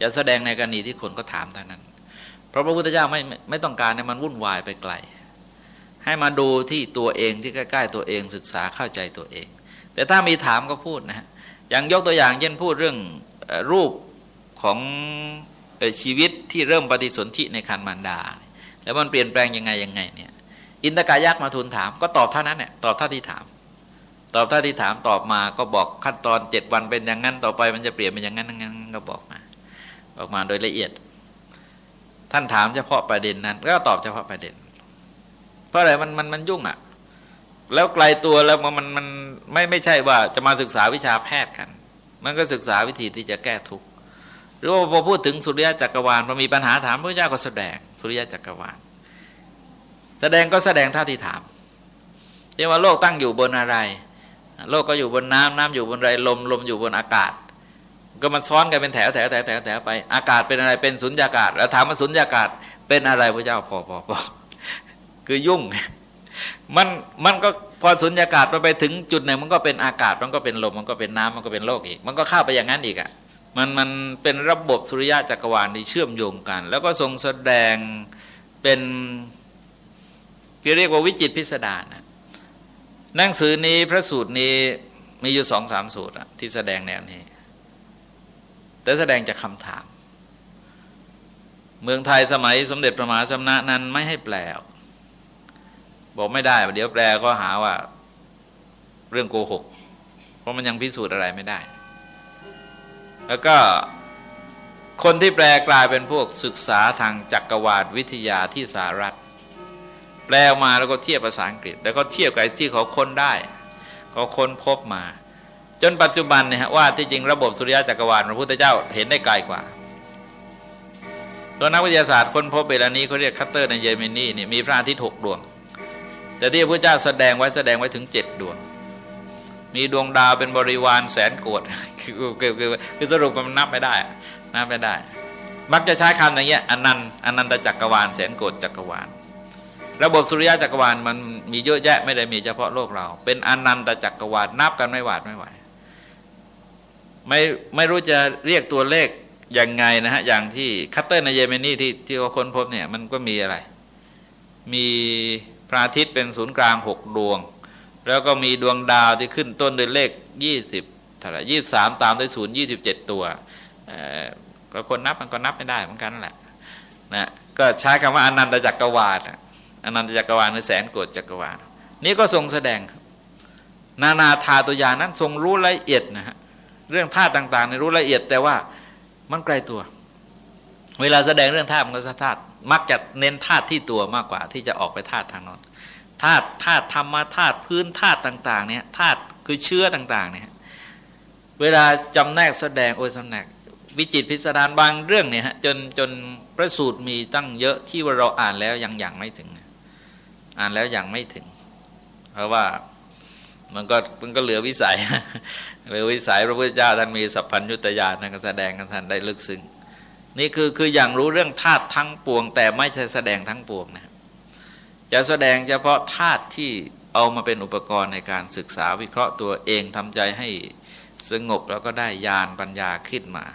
Speaker 1: จะแสดงในกรณีที่คนก็ถามเท่านั้น เพราะพระพุทธเจ้าไม่ไม่ต้องการให้มันวุ่นวายไปไกล ให้มาดูที่ตัวเองที่ใกล้ ๆ ตัวเองศึกษาเข้าใจตัวเอง แต่ถ้ามีถามก็พูดนะฮะอย่างยกตัวอย่างเช่นพูดเรื่องรูปของชีวิตที่เริ่มปฏิสนธิในคันมารดา แล้วมันเปลี่ยนแปลงยังไงยังไงเนี่ยอินทกายักษ์มาทูลถามก็ตอบเท่านั้นเนี่ยตอบเท่าที่ถาม ตอบเท่าที่ถามตอบมาก็บอกขั้นตอนเจ็ดวันเป็นอย่างนั้นต่อไปมันจะเปลี่ยนเป็นอย่างนั้นงั้นก็บอกมาบอกมาโดยละเอียด ท่านถามเฉพาะประเด็นนั้น ก็ตอบเฉพาะประเด็น ราะอะไรมันมันมันยุ่งอะ่ะ แล้วไกลตัวแล้วมันมันไม่ไม่ใช่ว่าจะมาศึกษาวิชาแพทย์กัน มันก็ศึกษาวิธีที่จะแก้ทุกข์หรือว่าพอพูดถึงสุริยะจักรวาลพอมีปัญหาถามพระเจ้าก็แสดงสุริยะจักรวาลแสดงก็แสดงท่าที่ถามเรียกว่าโลกตั้งอยู่บนอะไร โลกก็อยู่บนน้ำน้ำอยู่บนไรลมลมอยู่บนอากาศ ก็มันซ้อนกันเป็นแถวแถวแถวแถวแถวไป อากาศเป็นอะไรเป็นสุญญากาศ แล้วถามว่าสุญญากาศเป็นอะไรพระเจ้าพอพอพอ คือยุ่ง มันมันก็พอสุญญากาศมันไปถึงจุดหนึ่งมันก็เป็นอากาศมันก็เป็นลมมันก็เป็นน้ำมันก็เป็นโลกอีก มันก็เข้าไปอย่างนั้นอีกอะ่ะมันมันเป็นระบบสุริยะจักรวาลที่เชื่อมโยงกัน แล้วก็ทรงแสดงเป็นที่เรียกว่าวิจิตพิสดารนะหนังสือนี้พระสูตรนี้มีอยู่สองสามสูตรที่แสดงแนวนี้ แต่แสดงจากคำถาม เมืองไทยสมัยสมเด็จพระมหาสมณะนั้นไม่ให้แปล บอกไม่ได้เดี๋ยวแปลก็หาว่า เรื่องโกหก เพราะมันยังพิสูจน์อะไรไม่ได้ แล้วก็คนที่แปลกลายเป็นพวกศึกษาทางจักรวาลวิทยาที่สหรัฐ แปลมาแล้วก็เทียบภาษาอังกฤษ แล้วก็เทียบกับที่เขาค้นได้เขาค้นพบมา จนปัจจุบันเนี่ยว่าที่จริงระบบสุริยะจักรวาลพระพุทธเจ้าเห็นได้ไกลกว่าตัวนักวิทยาศาสตร์ค้นพบเวลานี้เขาเรียก Castor ใน Gemini นี่มีพระอาทิตย์หกดวง แต่ที่พระเจ้าแสดงไว้แสดงไว้ถึงเจ็ดดวง มีดวงดาวเป็นบริวารแสนโกฏิคือคือคือสรุปมันนับไม่ได้ นับไม่ได้ มักจะใช้คำอย่างเงี้ยอนันต์อนันตจักรวาลแสนโกฏิจักรวาล ระบบสุริยะจักรวาลมันมีเยอะแยะไม่ได้มีเฉพาะโลกเรา เป็นอนันตจักรวาลนับกันไม่หวาดไม่ไหวไม่ไม่รู้จะเรียกตัวเลขยังไงนะฮะอย่างที่ Castor ใน Gemini ที่ที่เขาค้นพบเนี่ยมันก็มีอะไร มี พระอาทิตย์เป็นศูนย์กลางหกดวง แล้วก็มีดวงดาวที่ขึ้นต้นด้วยเลขยี่สิบเท่าไหร่ยี่สามตามด้วยศูนย์ยี่สิบเจ็ดตัวก็คนนับมันก็นับไม่ได้เหมือนกันแหละนะก็ใช้คำว่าอนันตจักรวาลอนันตจักรวาลคือแสนโกดจักรวาลนี่ก็ทรงแสดง นานาธาตัวอย่านั้นทรงรู้ละเอียดนะฮะเรื่องธาตุต่างๆในรู้ละเอียดแต่ว่ามันไกลตัว เวลาแสดงเรื่องธาตุมันก็ธาตุมักจะเน้นธาตุที่ตัวมากกว่า ที่จะออกไปธาตุทางนอนธาตุธาตุธรรมธาตุพื้นธาตุต่าง ๆ เนี่ยธาตุคือเชื้อต่าง ๆ เนี่ย เวลาจำแนกแสดงโอ้ยแสดงวิจิตพิสดารบางเรื่องเนี่ยฮะจนจนพระสูตรมีตั้งเยอะที่ว่าเราอ่านแล้วยังยังไม่ถึง อ่านแล้วยังไม่ถึง เพราะว่ามันก็มันก็เหลือวิสัยเหลือวิสัยพระพุทธเจ้าท่านมีสัพพัญญุตญาณท่านก็แสดงกันท่านได้ลึกซึ้ง นี่คือคืออย่างรู้เรื่องธาตุทั้งปวง แต่ไม่ใช่แสดงทั้งปวงนะจะแสดงเฉพาะธาตุที่เอามาเป็นอุปกรณ์ในการศึกษาวิเคราะห์ตัวเองทำใจให้สงบแล้วก็ได้ญาณปัญญาขึ้นมา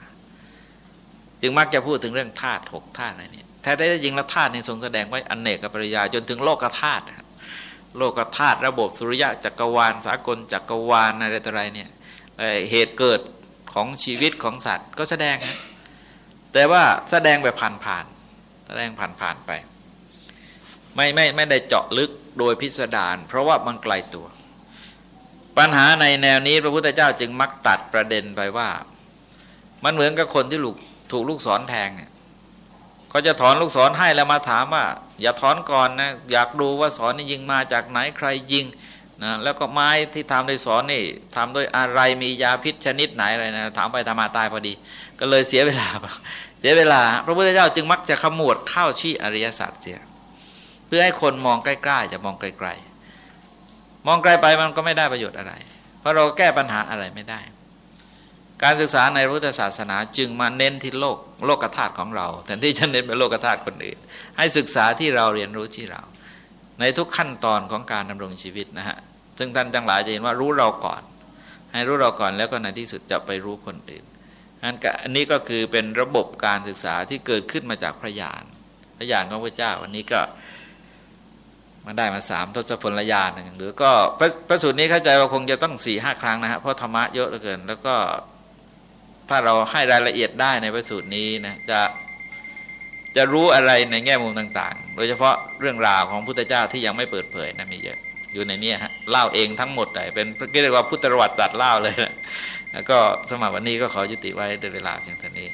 Speaker 1: จึงมักจะพูดถึงเรื่องธาตุหกธาตุอะไรเนี่ยแท้ได้จริงแล้วธาตุนี่ทรงแสดงไว้อนเนกกับปริยาจนถึงโลกธาตุโลกธาตุระบบสุริยะจักรวาล สากลจักรวาลอะไรต่ออะไรเนี่ยเหตุเกิดของชีวิตของสัตว์ก็แสดงนะ แต่ว่าแสดงแบบผ่านๆแสดงผ่านๆไป ไม่ไม่ไม่ได้เจาะลึกโดยพิสดารเพราะว่ามันไกลตัว ปัญหาในแนวนี้พระพุทธเจ้าจึงมักตัดประเด็นไปว่า มันเหมือนกับคนที่ลูกถูกลูกศรแทงเนี่ยก็จะถอนลูกศรให้แล้วมาถามว่า อย่าถอนก่อนนะอยากดูว่าศรนนี่ยิงมาจากไหนใครยิงนะแล้วก็ไม้ที่ทำโดยศรนี่ทำโดยอะไรมียาพิษชนิดไหนอะไรนะถามไปทำมาตายพอดี ก็เลยเสียเวลา เสียเวลา พระพุทธเจ้าจึงมักจะขมวดเข้าชี้อริยสัจเสีย เพื่อให้คนมองใกล้ๆจะมองไกลๆมองไกลไปมันก็ไม่ได้ประโยชน์อะไร เพราะเราแก้ปัญหาอะไรไม่ได้ การศึกษาในพุทธศาสนาจึงมาเน้นที่โลกโลกธาตุของเราแทนที่จะเน้นไปโลกธาตุคนอื่น ให้ศึกษาที่เราเรียนรู้ที่เรา ในทุกขั้นตอนของการดำรงชีวิตนะฮะซึ่งท่านจังหลายจะเห็นว่ารู้เราก่อน ให้รู้เราก่อนแล้วก็ในที่สุดจะไปรู้คนอื่น อันนี้ก็คือเป็นระบบการศึกษาที่เกิดขึ้นมาจากพระญาณพระญาณของพระเจ้าวันนี้ก็มาได้มาสามทศพลญาณหรือก็พระสูตรนี้เข้าใจว่าคงจะต้องสี่ห้าครั้งนะฮะเพราะธรรมะเยอะเหลือเกิน แล้วก็ถ้าเราให้รายละเอียดได้ในพระสูตรนี้นะจะจะรู้อะไรในแง่มุมต่าง ๆ โดยเฉพาะเรื่องราวของพุทธเจ้าที่ยังไม่เปิดเผยนะมีเยอะอยู่ในนี้ฮะเล่าเองทั้งหมดเลยเป็นเรียกว่าพุทธประวัติจัดเล่าเลย แล้วก็สมัยวันนี้ก็ขอยุติไว้ด้วยเวลาเพียงเท่านี้